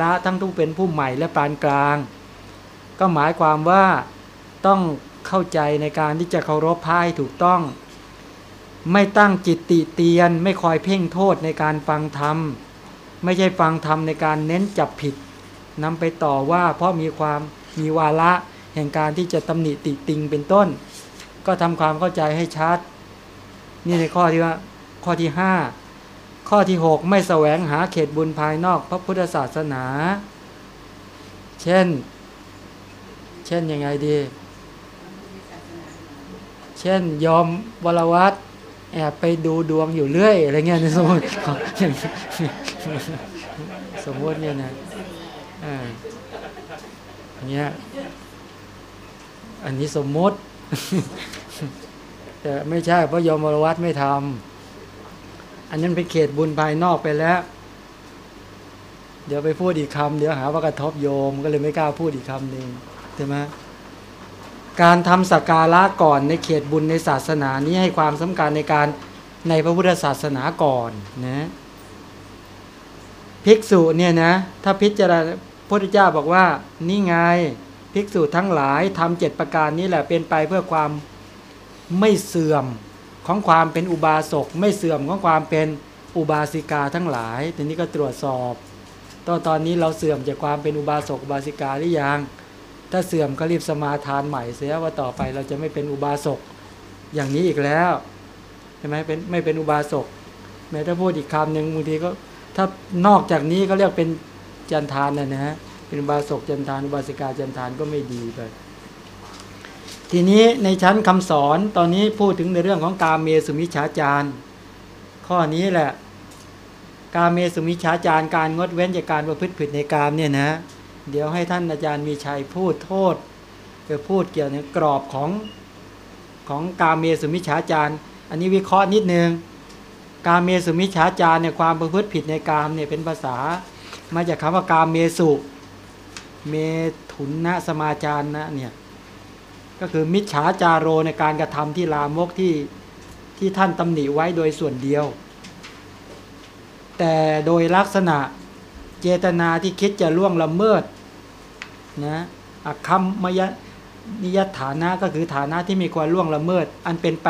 ระทั้งทุกเป็นผู้ใหม่และปานกลาง ก็หมายความว่าต้องเข้าใจในการที่จะเคารพพายถูกต้อง ไม่ตั้งจิตติเตียน ไม่คอยเพ่งโทษในการฟังธรรม ไม่ใช่ฟังธรรมในการเน้นจับผิดนำไปต่อว่าเพราะมีความมีวาระแห่งการที่จะตำหนิติติงเป็นต้น ก็ทำความเข้าใจให้ชัด นี่ในข้อที่ว่าข้อที่ห้า ข้อที่ 6 ไม่แสวงหาเขตบุญภายนอกพระพุทธศาสนา เช่น เช่นยังไงดี เช่นยอมวรวัตแอบไปดูดวงอยู่เรื่อยอะไรเงี้ยในสมมติสมมติเนี่ยนะอ่าเนี้ยอันนี้สมมติ แต่ไม่ใช่เพราะยอมวรวัตไม่ทำ อันนั้นเป็นเขตบุญภายนอกไปแล้ว เดี๋ยวไปพูดอีกคำเดี๋ยวหาว่ากระทบโยมก็เลยไม่กล้าพูดอีกคำหนึ่งใช่ไหมการทำสักการะก่อนในเขตบุญในศาสนานี้ให้ความสำคัญในการในพระพุทธศาสนาก่อนนะภิกษุเนี่ยนะถ้าพิจารณาพระพุทธเจ้าบอกว่านี่ไงภิกษุทั้งหลายทำเจ็ดประการนี้แหละเป็นไปเพื่อความไม่เสื่อม ของความเป็นอุบาสกไม่เสื่อมของความเป็นอุบาสิกาทั้งหลายทีนี้ก็ตรวจสอบตอนตอนนี้เราเสื่อมจากความเป็นอุบาสกอุบาสิกาหรือยัง ถ้าเสื่อมก็รีบสมาทานใหม่เสียว่าต่อไปเราจะไม่เป็นอุบาสกอย่างนี้อีกแล้วใช่ไหมเป็นไม่เป็นอุบาสกแม้ถ้าพูดอีกคำหนึ่งบางทีก็ ถ้านอกจากนี้ก็เรียกเป็นจันทานนะนะฮะเป็นอุบาสกจันทานอุบาสิกาจันทานก็ไม่ดีไป ทีนี้ในชั้นคำสอนตอนนี้พูดถึงในเรื่องของกาเมสุมิชฌาจารข้อนี้แหละ กาเมสุมิชฌาจารการงดเว้นจากการประพฤติผิดในกามเนี่ยนะ เดี๋ยวให้ท่านอาจารย์มีชัยพูดโทษไปพูดเกี่ยวกับกรอบของของกาเมสุมิชฌาจารอันนี้วิเคราะห์นิดนึงกาเมสุมิชฌาจารเนี่ยความประพฤติผิดในกามเนี่ยเป็นภาษา มาจากคำว่ากาเมสุ เมถุนนะสมาจารนะเนี่ย ก็คือมิจฉาจารโรในการกระทำที่ลามกที่ที่ท่านตำหนิไว้โดยส่วนเดียว แต่โดยลักษณะเจตนาที่คิดจะล่วงละเมิดนะอักคำมยนิยฐานะก็คือฐานะที่มีความล่วงละเมิด อันเป็นไป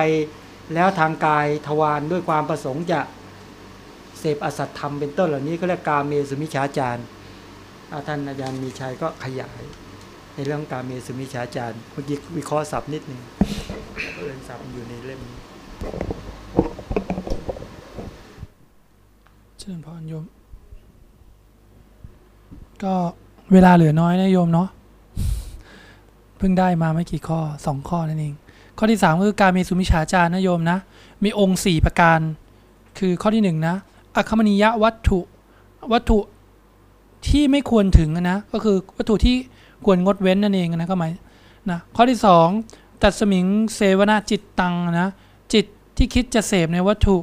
แล้วทางกายทวารด้วยความประสงค์จะเสพอสัตธรรมเป็นต้นเหล่านี้ก็เรียกกาเมสุมิชฌาจารท่านอาจารย์มีชัยก็ขยาย ในเรื่องการเมสุมิชฌาจารเมื่อกี้วิเคราะห์ศัพท์นิดนึงเรื่องศัพท์อยู่ในเล่มนี้เชิญพรโยม ก็เวลาเหลือน้อยนะโยมเนาะเพิ่งได้มาไม่กี่ข้อสองข้อนั่นเอง ข้อที่สามคือการมีสุมิชฌาจารนะโยมนะ มีองค์สี่ประการ คือข้อที่หนึ่งนะอคมนิยวัตถุวัตถุที่ไม่ควรถึงนะ ก็คือวัตถุที่ ควรงดเว้นนั่นเองนะก็หมายนะข้อที่สองตัดสมิงเสวนาจิตตังนะจิตที่คิดจะเสพในวัตถุ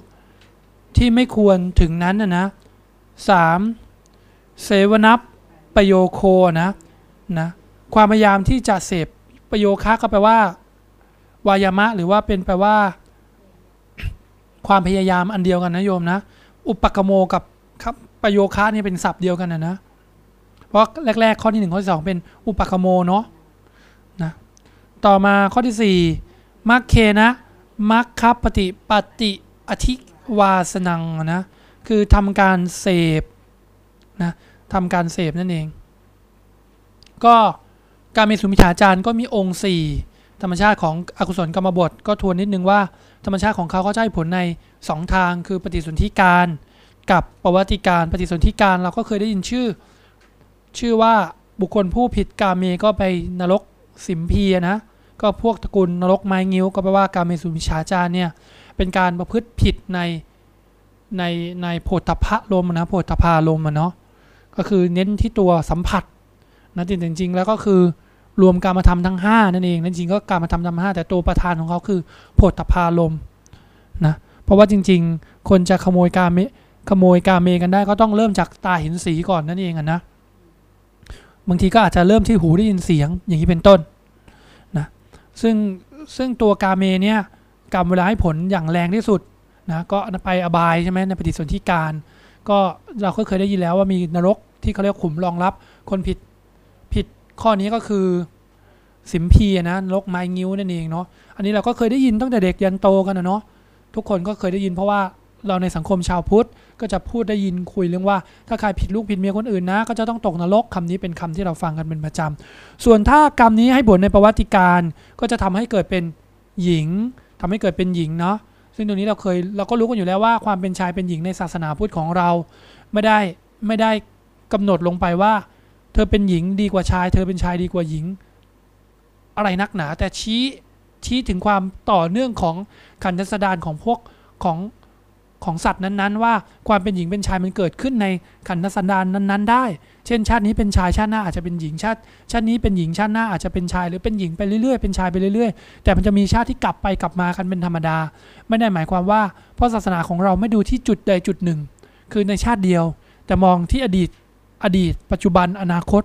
ที่ไม่ควรถึงนั้นนะนะสามเสวนับประโยโคนะนะความพยายามที่จะเสพประโยคะก็แปลว่า วายามะหรือว่าเป็นแปลว่า ความพยายามอันเดียวกันนะโยมนะ อุปกโมกับครับประโยคะนี่เป็นศัพท์เดียวกันนะนะ เพราะแรก ๆ ข้อที่หนึ่งข้อที่สองเป็นอุปกโมเนาะนะต่อมาข้อที่สี่มัคเคนะมัคคัปฏิปฏิอธิวาสนังนะคือทำการเสพนะทำการเสพนั่นเอง ก็การมีสุมิชาจารย์ก็มีองค์ 4 ธรรมชาติของอกุศลกรรมบทก็ทวนนิดนึงว่าธรรมชาติของเขาก็จะให้ผลใน 2 ทางคือปฏิสนธิการ กับประวัติการ ปฏิสนธิการเราก็เคยได้ยินชื่อ ชื่อว่าบุคคลผู้ผิดกาเมก็ไปนรกสิมพีนะก็พวกตระกูลนรกไม้งิ้ว ก็แปลว่าการมีสุมิชาจารเนี่ยเป็นการประพฤติผิดในในในโพธพะลมนะโพธพาลมนะเนาะก็คือเน้นที่ตัวสัมผัสนะจริงๆแล้วก็คือรวมการมาทำทั้ง 5 นั่นเองนั่นจริงก็การมาทำทั้งห้าแต่ตัวประธานของเขาคือโพธพาลมนะเพราะว่าจริง ๆ คนจะขโมยกาเมขโมยกาเมกันได้ก็ต้องเริ่มจากตาเห็นสีก่อนนั่นเองนะ บางทีก็อาจจะเริ่มที่หูได้ยินเสียงอย่างนี้เป็นต้นนะซึ่งซึ่งตัวกาเมเนี่ยกรรมเวลาให้ผลอย่างแรงที่สุดนะก็ไปอบายใช่ไหมในปฏิสนธิการ ก็เราก็เคยได้ยินแล้วว่ามีนรกที่เขาเรียกขุมรองรับคนผิดผิดข้อนี้ก็คือสิมพีนะนรกไม้งิ้วนั่นเองเนาะอันนี้เราก็เคยได้ยินตั้งแต่เด็กยันโตกันนะเนาะทุกคนก็เคยได้ยินเพราะว่า เราในสังคมชาวพุทธก็จะพูดได้ยินคุยเรื่องว่า ถ้าใครผิดลูกผิดเมียคนอื่นนะ ก็จะต้องตกนรกคำนี้เป็นคำที่เราฟังกันเป็นประจำส่วนถ้ากรรมนี้ให้ผลในประวัติการก็จะทำให้เกิดเป็นหญิงทำให้เกิดเป็นหญิงเนาะซึ่งตรงนี้เราเคยเราก็รู้กันอยู่แล้วว่าความเป็นชายเป็นหญิงในศาสนาพุทธของเราไม่ได้ไม่ได้กำหนดลงไปว่า เธอเป็นหญิงดีกว่าชาย เธอเป็นชายดีกว่าหญิง อะไรนักหนา แต่ชี้ชี้ถึงความต่อเนื่องของขันธสดานของพวกของ ของสัตว์นั้นๆ ว่าความเป็นหญิงเป็นชายมันเกิดขึ้นในขันธสันดานนั้นๆ ได้ เช่น ชาตินี้เป็นชายชาติหน้าอาจจะเป็นหญิงชาติ ชาตินี้เป็นหญิงชาติหน้าอาจจะเป็นชายหรือเป็นหญิงไปเรื่อยๆเป็นชายไปเรื่อยๆ แต่มันจะมีชาติที่กลับไปกลับมากันเป็นธรรมดา ไม่ได้หมายความว่าเพราะศาสนาของเราไม่ดูที่จุดใดจุดหนึ่ง คือในชาติเดียว แต่มองที่อดีตอดีต ปัจจุบันอนาคต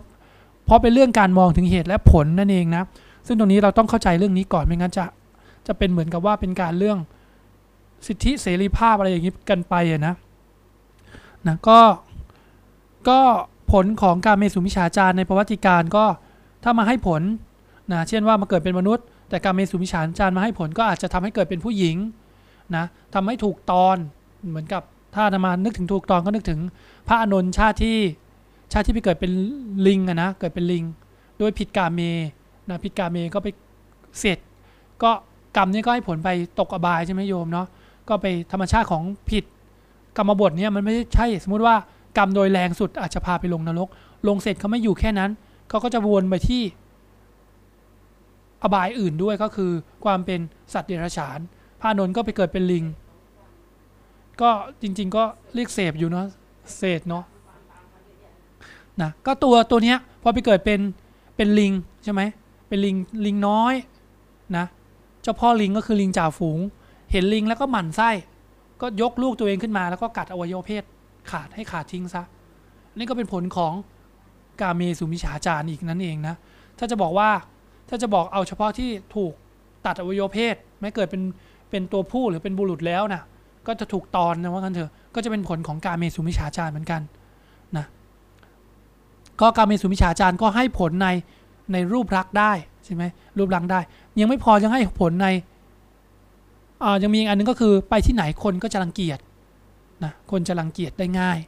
เพราะเป็นเรื่องการมองถึงเหตุและผลนั่นเองนะซึ่งตรงนี้เราต้องเข้าใจเรื่องนี้ก่อนไม่งั้นจะจะเป็นเหมือนกับว่าเป็นการเรื่อง สิทธิเสรีภาพอะไรอย่างนี้กันไปอะนะนะก็ก็ผลของการเมสุมิชาจารในประวัติการก็ถ้ามาให้ผลนะเช่นว่ามาเกิดเป็นมนุษย์ แต่การเมสุมิชาจารมาให้ผลก็อาจจะทำให้เกิดเป็นผู้หญิงนะทำให้ถูกตอนเหมือนกับถ้านามานึกถึงถูกตอนก็นึกถึงพระอนนท์ชาติที่ชาติที่ไปเกิดเป็นลิงอะนะเกิดเป็นลิงด้วยผิดกาเมนะผิดกาเมก็ไปเสร็จ ก็กรรมนี้ก็ให้ผลไปตกอบายใช่ไหมโยมเนาะ ก็ไปธรรมชาติของผิดกรรมบทเนี่ยมันไม่ใช่สมมติว่ากรรมโดยแรงสุดอาจจะพาไปลงนรก ลงเสร็จเขาไม่อยู่แค่นั้นเขาก็จะวนไปที่อบายอื่นด้วยก็คือความเป็นสัตว์เดรัจฉานพานนท์ก็ไปเกิดเป็นลิง ก็จริง ๆ ก็เรียกเสพอยู่เนาะเศษเนาะนะก็ตัวตัวเนี้ยพอไปเกิดเป็นเป็นลิงใช่ไหมเป็นลิงลิงน้อยนะเจ้าพ่อลิงก็คือลิงจ่าฝูง เห็นลิงแล้วก็หมั่นไส้ ก็ยกลูกตัวเองขึ้นมา แล้วก็กัดอวัยวะเพศขาดให้ขาดทิ้งซะ นี่ก็เป็นผลของกาเมสุมิฉาจารอีกนั่นเองนะ ถ้าจะบอกว่าถ้าจะบอกเอาเฉพาะที่ถูกตัดอวัยวะเพศไม่เกิดเป็นเป็นตัวผู้หรือเป็นบุรุษแล้วนะก็จะถูกตอนนะว่ากันเถอะ ก็จะเป็นผลของกาเมสุมิฉาจารเหมือนกันนะก็กาเมสุมิฉาจารก็ให้ผลในในรูปลักษ์ได้ใช่ไหมรูปลักได้ ยังไม่พอยังให้ผลใน ยังมีอีกอันนึงก็คือไปที่ไหนคนก็จะรังเกียจนะคนจะรังเกียจได้ง่าย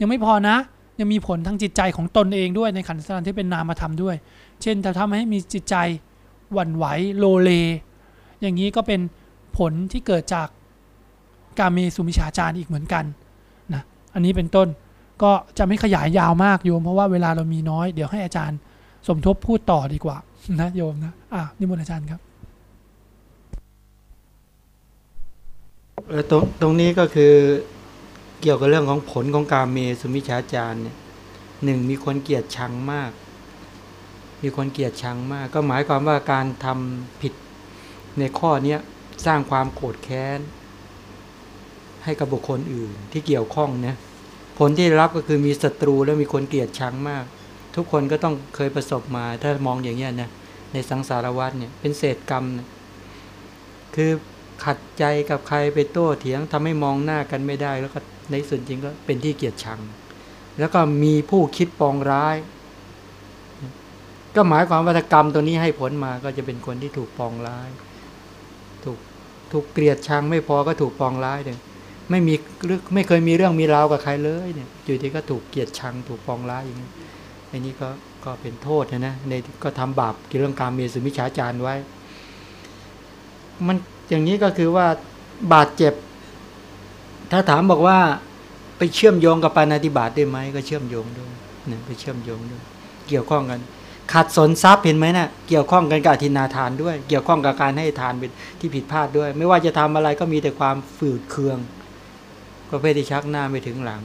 ยังไม่พอนะ ยังมีผลทางจิตใจของตนเองด้วยในขันธ์สันที่เป็นนามธรรมด้วย เช่นจะทำให้มีจิตใจหวั่นไหวโลเล อย่างนี้ก็เป็นผลที่เกิดจากการมีสุมิชาจารอีกเหมือนกันนะอันนี้เป็นต้นก็จะไม่ขยายยาวมากโยม เพราะว่าเวลาเรามีน้อยเดี๋ยวให้อาจารย์สมทบพูดต่อดีกว่านะโยมนะอ่านิมนต์อาจารย์ครับ เออ ตรงตรงนี้ก็คือเกี่ยวกับเรื่องของผลของการเมสุมิชาจารเนี่ยหนึ่งมีคนเกลียดชังมาก มีคนเกลียดชังมาก ก็หมายความว่าการทำผิดในข้อเนี้ยสร้างความโกรธแค้น ให้กับบุคคลอื่นที่เกี่ยวข้องเนี่ยผลที่รับก็คือมีศัตรูและมีคนเกลียดชังมาก ทุกคนก็ต้องเคยประสบมา ถ้ามองอย่างเงี้ยนะในสังสารวัฏเนี่ยเป็นเศษกรรมนะคือ ขัดใจกับใครไปโต้เถียงทำให้มองหน้ากันไม่ได้ แล้วก็ในส่วนจริงก็เป็นที่เกลียดชัง แล้วก็มีผู้คิดปองร้าย ก็หมายความว่ากรรมตัวนี้ให้ผลมาก็จะเป็นคนที่ถูกปองร้าย ถูกถูกเกลียดชังไม่พอก็ถูกปองร้ายเลยไม่มีเรื่อไม่เคยมีเรื่องมีราวกับใครเลยเนี่ยอยู่ดีก็ถูกเกลียดชังถูกปองร้ายอย่างนี้อันนี้ก็ก็เป็นโทษนะนะในก็ทำบาปเกี่ยวกับการมีสุมิชฌาจารไว้ มัน อย่างนี้ก็คือว่าบาดเจ็บ ถ้าถามบอกว่าไปเชื่อมโยงกับปานาติบาตได้ไหมก็เชื่อมโยงด้วยเนี่ยไปเชื่อมโยงด้วย เกี่ยวข้องกันขัดสนทรัพย์เห็นไหมนะ่ะเกี่ยวข้องกันกับอธินาทานด้วย เกี่ยวข้องกับการให้ทานเป็นที่ผิดพลาดด้วย ไม่ว่าจะทำอะไรก็มีแต่ความฝืดเคืองประเภทที่ชักหน้าไม่ถึงหลัง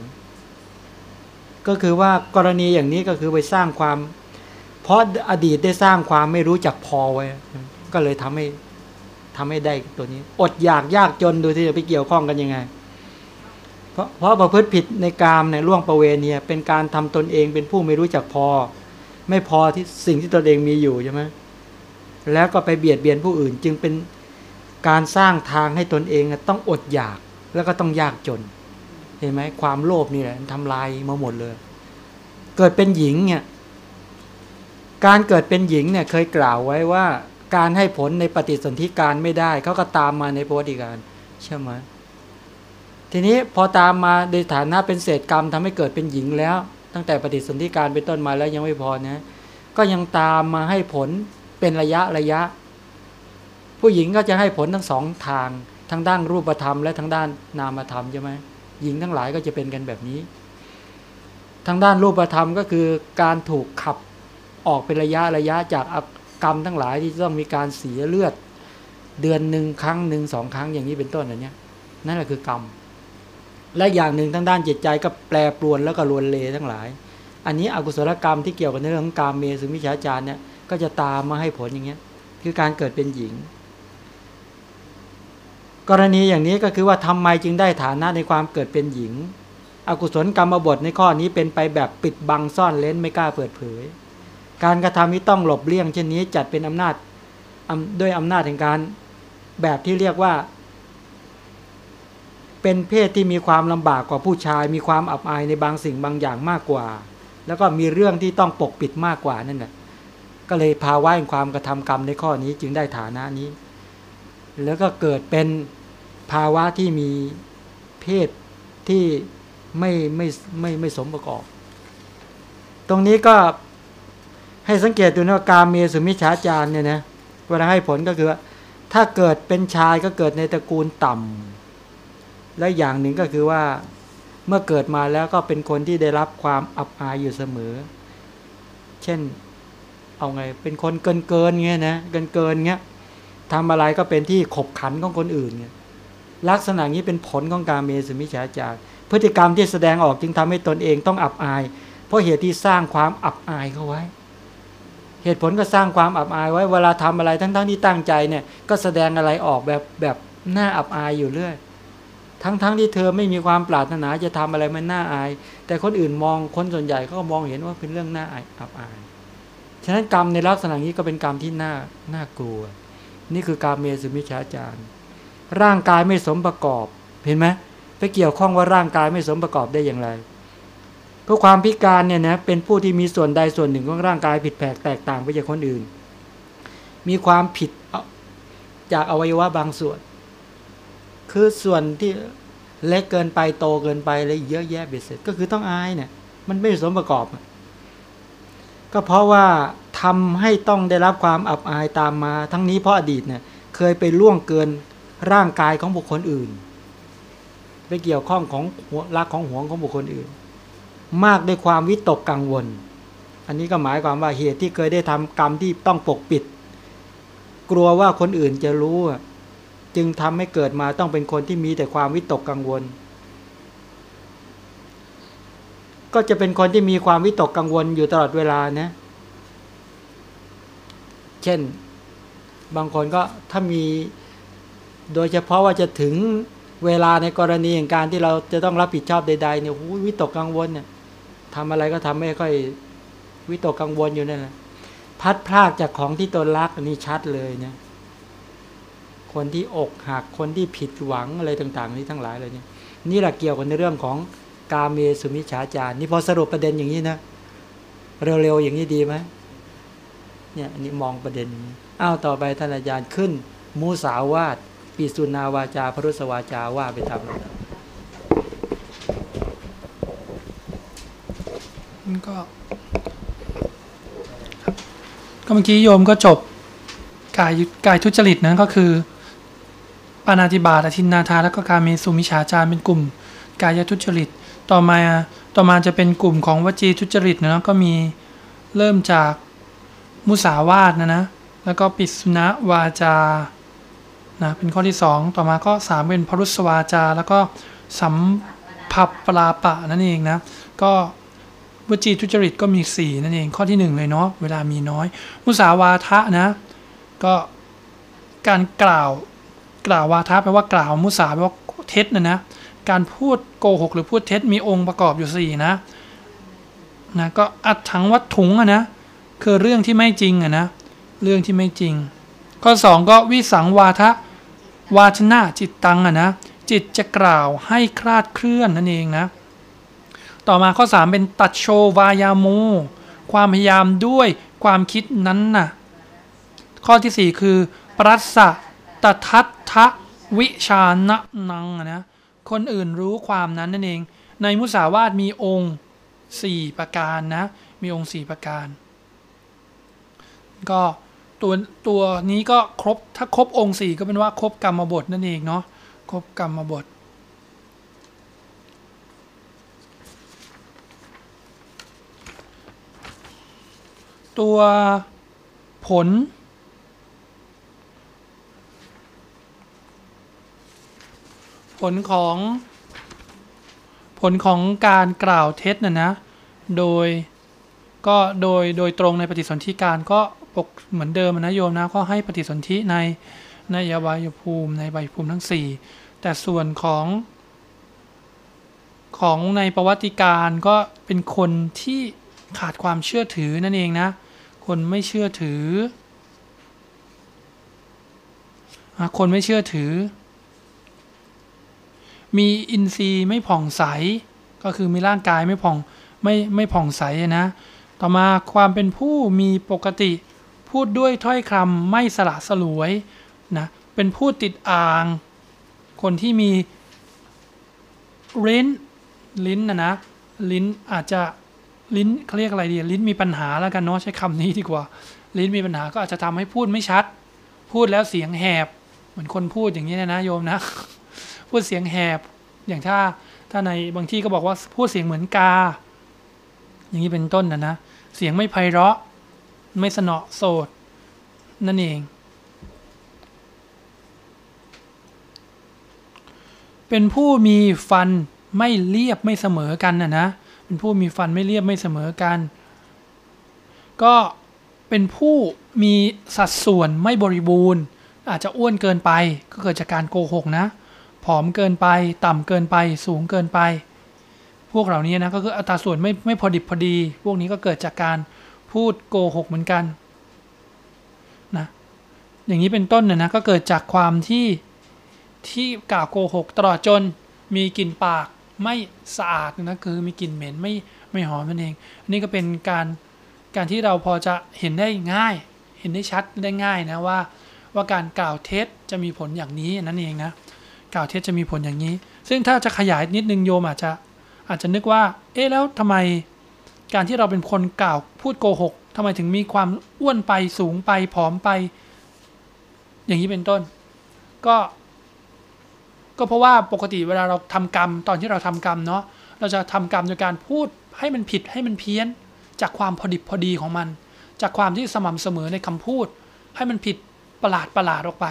ก็คือว่ากรณีอย่างนี้ก็คือไปสร้างความ เพราะอดีตได้สร้างความไม่รู้จักพอไว้ ก็เลยทำให้ ทำให้ได้ตัวนี้ อดอยากยากจนดูที่จะไปเกี่ยวข้องกันยังไง เพราะเพราะประพฤติผิดในกามในล่วงประเวณีเป็นการทำตนเองเป็นผู้ไม่รู้จักพอ ไม่พอที่สิ่งที่ตนเองมีอยู่ใช่ไหมแล้วก็ไปเบียดเบียนผู้อื่น จึงเป็นการสร้างทางให้ตนเองต้องอดอยากแล้วก็ต้องยากจน เห็นไหมความโลภนี่แหละทำลายมาหมดเลย เกิดเป็นหญิงเนี่ยการเกิดเป็นหญิงเนี่ยเคยกล่าวไว้ว่า การให้ผลในปฏิสนธิการไม่ได้ เขาก็ตามมาในโพธิการใช่ไหมทีนี้พอตามมาโดยฐานะเป็นเศษกรรมทำให้เกิดเป็นหญิงแล้ว ตั้งแต่ปฏิสนธิการเป็นต้นมาแล้วยังไม่พอนะก็ยังตามมาให้ผลเป็นระยะระยะ ผู้หญิงก็จะให้ผลทั้งสองทางทั้งด้านรูปธรรมและทั้งด้านนามธรรมใช่ไหมหญิงทั้งหลายก็จะเป็นกันแบบนี้ ทางด้านรูปธรรมก็คือการถูกขับออกเป็นระยะระยะจาก กรรมทั้งหลายที่ต้องมีการเสียเลือด เดือนหนึ่งครั้งหนึ่งสองครั้งอย่างนี้เป็นต้นอันนี้ยนั่นแหละคือกรรม และอย่างหนึ่งทางด้านจิตใจก็แปรปรวนแล้วก็ลวนเลทั้งหลาย อันนี้อกุศลกรรมที่เกี่ยวกับเรื่องของการเมสุมิชาจารเนี่ยก็จะตามมาให้ผลอย่างเงี้ยคือการเกิดเป็นหญิง กรณีอย่างนี้ก็คือว่าทำไมจึงได้ฐานะในความเกิดเป็นหญิง อกุศลกรรมบทในข้อนี้เป็นไปแบบปิดบังซ่อนเล้นไม่กล้าเปิดเผย การกระทำนี้ต้องหลบเลี่ยงเช่นนี้จัดเป็นอำนาจด้วยอำนาจแห่งการแบบที่เรียกว่า เป็นเพศที่มีความลำบากกว่าผู้ชาย มีความอับอายในบางสิ่งบางอย่างมากกว่า แล้วก็มีเรื่องที่ต้องปกปิดมากกว่านั่นแหละก็เลยภาวะแห่งความกระทำกรรมในข้อนี้จึงได้ฐานะนี้ แล้วก็เกิดเป็นภาวะที่มีเพศที่ไม่ไม่ไม่ไม่สมประกอบ ตรงนี้ก็ ให้สังเกตดูนะการเมสุมิชฌาจารเนี่ยนะเวลาให้ผลก็คือว่าถ้าเกิดเป็นชายก็เกิดในตระกูลต่ำและอย่างหนึ่งก็คือว่าเมื่อเกิดมาแล้วก็เป็นคนที่ได้รับความอับอายอยู่เสมอ เช่นเอาไงเป็นคนเกินเกินเงี้ยนะเกินเกินเงี้ยทำอะไรก็เป็นที่ขบขันของคนอื่นเงี้ยลักษณะนี้เป็นผลของการเมสุมิชาจารพฤติกรรมที่แสดงออกจึงทำให้ตนเองต้องอับอาย เพราะเหตุที่สร้างความอับอายเข้าไว้ เหตุผลก็สร้างความอับอายไว้เวลาทำอะไรทั้งๆทที่ตั้งใจเนี่ยก็แสดงอะไรออกแบบแบบหน้าอับอายอยู่เรื่อย ทั้งๆทที่เธอไม่มีความปรารถนาจะทำอะไรมันน่าอาย แต่คนอื่นมองคนส่วนใหญ่ก็มองเห็นว่าเป็นเรื่องน่าอายอับอาย ฉะนั้นกรรมในลักษณะนี้ก็เป็นกรรมที่น่าน่ากลัว นี่คือการเมสุมิชฌาจารร่างกายไม่สมประกอบเห็นไหมไปเกี่ยวข้องว่าร่างกายไม่สมประกอบได้อย่างไร เพราะความพิการเนี่ยนะเป็นผู้ที่มีส่วนใดส่วนหนึ่งของร่างกายผิดแผกแตกต่างไปจากคนอื่น มีความผิดจากอวัยวะบางส่วน คือส่วนที่เล็กเกินไปโตเกินไปอะไรเยอะแยะเบ็ดเสร็จก็คือต้องอายเนี่ย มันไม่สมประกอบ ก็เพราะว่าทำให้ต้องได้รับความอับอายตามมา ทั้งนี้เพราะอดีตเนี่ยเคยไปล่วงเกินร่างกายของบุคคลอื่น ไปเกี่ยวข้องของรักของห่วงของบุคคลอื่น มากด้วยความวิตกกังวล อันนี้ก็หมายความว่าเหตุที่เคยได้ทำกรรมที่ต้องปกปิด กลัวว่าคนอื่นจะรู้ จึงทำให้เกิดมาต้องเป็นคนที่มีแต่ความวิตกกังวล ก็จะเป็นคนที่มีความวิตกกังวลอยู่ตลอดเวลานะ เช่น บางคนก็ถ้ามีโดยเฉพาะว่าจะถึงเวลาในกรณีอย่างการที่เราจะต้องรับผิดชอบใดๆเนี่ยวิตกกังวลเนี่ย ทำอะไรก็ทำไม่ค่อยวิตกกังวลอยู่นั่นแหละพัดพลากจากของที่ตนรักนนี้ชัดเลยเนี่ยคนที่อกหักคนที่ผิดหวังอะไรต่างๆ นี้ทั้งหลายเลยเนี่ยนี่แหละเกี่ยวกันในเรื่องของกาเมสุมิชฌาจารนี่พอสรุปประเด็นอย่างนี้นะเร็วๆอย่างนี้ดีไหมเนี่ยอันนี้มองประเด็นนี้อ้าวต่อไปท่านอาจารย์ขึ้น มูสาวาตปีสุนาวาจาพรุสวาจาว่าไปตาม นั้นก็ก็เมื่อกี้โยมก็จบกายกายทุจริตนั้นก็คือปานาติบาตอธินนาทาแล้วก็การมีสุมิชาจารเป็นกลุ่ม กายทุจริต ต่อมาต่อมาจะเป็นกลุ่มของวจีทุจริตนะก็มีเริ่มจากมุสาวาทนะนะแล้วก็ปิสุณวาจานะเป็นข้อที่ 2 ต่อมาก็ 3 เป็นพรุสวาจา แล้วก็สัมผับปลาปะนั่นเองนะก็ วจีทุจริตก็มี 4 นั่นเอง ข้อที่ 1 เลยเนาะ เวลามีน้อย มุสาวาทะนะ ก็การกล่าวกล่าววาทะแปลว่ากล่าวมุสาแปลว่าเท็จนะนะ การพูดโกหกหรือพูดเท็จมีองค์ประกอบอยู่ 4 นะนะก็อัดถังวัดถุงอะนะ คือเรื่องที่ไม่จริงอะนะ เรื่องที่ไม่จริง ข้อ 2 ก็วิสังวาทะวาชนะจิตตังอะนะ จิตจะกล่าวให้คลาดเคลื่อนนั่นเองนะ ต่อมาข้อ 3 เป็นตัดโชวายาโมความพยายามด้วยความคิดนั้นน่ะ ข้อทีสี่ 4 คือปรัสสะตทัตทะวิชานะนังนะคนอื่นรู้ความนั้นนั่นเอง ในมุสาวาทมีองค์ 4 ประการนะ มีองค์ 4 ประการ ก็ตัวตัวนี้ก็ครบถ้าครบองค์ 4 ก็เป็นว่าครบกรรมบทนั่นเองเนาะครบกรรมบท ตัวผล ผลของผลของการกล่าวเท็จน่ะนะ โดยก็โดยโดยตรงในปฏิสนธิการก็ปกเหมือนเดิมนะโยมนะก็ให้ปฏิสนธิในในอวัยภูมิในใบภูมิทั้ง 4 แต่ส่วนของ ของในประวัติการก็เป็นคนที่ขาดความเชื่อถือนั่นเองนะ คนไม่เชื่อถือ คนไม่เชื่อถือ มีอินทรีย์ไม่ผ่องใส ก็คือมีร่างกายไม่ผ่องไม่ไม่ผ่องใสนะ ต่อมาความเป็นผู้มีปกติ พูดด้วยถ้อยคำไม่สละสลวยนะเป็นผู้ติดอ่าง คนที่มีลิ้นลิ้นนะนะลิ้นอาจจะ ลิ้นเขาเรียกอะไรดี ลิ้นมีปัญหาแล้วกันเนาะใช้คำนี้ดีกว่า ลิ้นมีปัญหาก็อาจจะทำให้พูดไม่ชัด พูดแล้วเสียงแหบ เหมือนคนพูดอย่างนี้นะนะโยมนะ พูดเสียงแหบ อย่างถ้าถ้าในบางที่ก็บอกว่าพูดเสียงเหมือนกา อย่างนี้เป็นต้นนะนะ เสียงไม่ไพเราะ ไม่สนอโสด นั่นเอง เป็นผู้มีฟันไม่เรียบไม่เสมอกันนะนะ เป็นผู้มีฟันไม่เรียบไม่เสมอกัน ก็เป็นผู้มีสัดส่วนไม่บริบูรณ์ อาจจะอ้วนเกินไปก็เกิดจากการโกหกนะ ผอมเกินไป ต่ำเกินไป สูงเกินไป พวกเหล่านี้นะก็คืออัตราส่วนไม่ไม่พอดิบพอดี พวกนี้ก็เกิดจากการพูดโกหกเหมือนกันนะอย่างนี้เป็นต้นเนี่ยนะก็เกิดจากความที่ที่กล่าวโกหกตลอดจนมีกลิ่นปาก ไม่สะอาดนะคือมีกลิ่นเหม็นไม่ไม่หอมนั่นเอง อันนี้ก็เป็นการการที่เราพอจะเห็นได้ง่าย เห็นได้ชัดได้ง่ายนะว่าว่าการกล่าวเท็จจะมีผลอย่างนี้นั่นเองนะกล่าวเท็จจะมีผลอย่างนี้ ซึ่งถ้าจะขยายนิดนึงโยมอาจจะอาจจะนึกว่า เอ๊ะแล้วทำไมการที่เราเป็นคนกล่าวพูดโกหกทำไมถึงมีความอ้วนไปสูงไปผอมไป อย่างนี้เป็นต้น ก็ ก็เพราะว่าปกติเวลาเราทำกรรมตอนที่เราทำกรรมเนาะเราจะทำกรรมโดยการพูดให้มันผิดให้มันเพี้ยน จากความพอดิบพอดีของมัน จากความที่สม่ำเสมอในคำพูด ให้มันผิดประหลาดประหลาดออกไป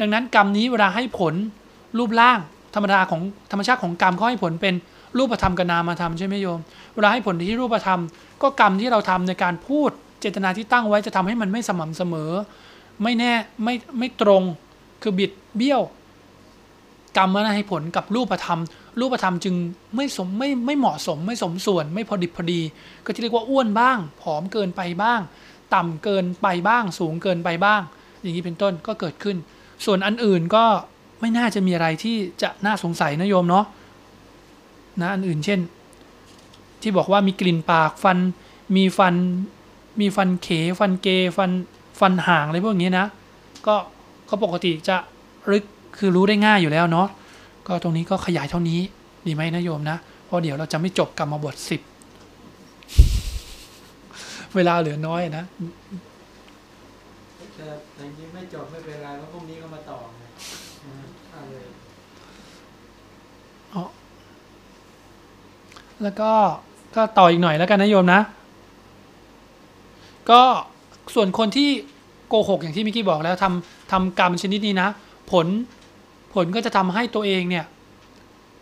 ดังนั้นกรรมนี้เวลาให้ผลรูปร่างธรรมดาของธรรมชาติของกรรมเขาให้ผลเป็นรูปธรรมกับนามธรรมใช่ไหมโยม เวลาให้ผลที่รูปธรรม ก็กรรมที่เราทำในการพูดเจตนาที่ตั้งไว้จะทำให้มันไม่สม่ำเสมอ ไม่แน่ไม่ไม่ตรงคือบิดเบี้ยว กรรมมันให้ผลกับรูปธรรม รูปธรรมจึงไม่สมไม่ไม่เหมาะสม ไม่สมส่วน ไม่พอดิบพอดี ก็จะเรียกว่าอ้วนบ้าง ผอมเกินไปบ้าง ต่ำเกินไปบ้าง สูงเกินไปบ้าง อย่างนี้เป็นต้นก็เกิดขึ้น ส่วนอันอื่นก็ไม่น่าจะมีอะไรที่จะน่าสงสัยนะโยมเนาะนะอันอื่นเช่น ที่บอกว่ามีกลิ่นปากฟัน มีฟัน มีฟันเขฟันเกฟันฟันห่างอะไรพวกนี้นะ ก็ก็ปกติจะรึก คือรู้ได้ง่ายอยู่แล้วเนาะก็ตรงนี้ก็ขยายเท่านี้ดีไหมนะโยมนะเพราะเดี๋ยวเราจะไม่จบกรรมบทสิบเวลาเหลือน้อยนะแต่แต่จริงๆไม่จบไม่เป็นไรเพราะพรุ่งนี้ก็มาต่อไงอืมเอาเลยแล้วก็ก็ต่ออีกหน่อยแล้วกันนะโยมนะ ก็ส่วนคนที่โกหกอย่างที่เมิกี้บอกแล้วทำทำกรรมชนิดนี้นะ ผล ผลก็จะทำให้ตัวเองเนี่ย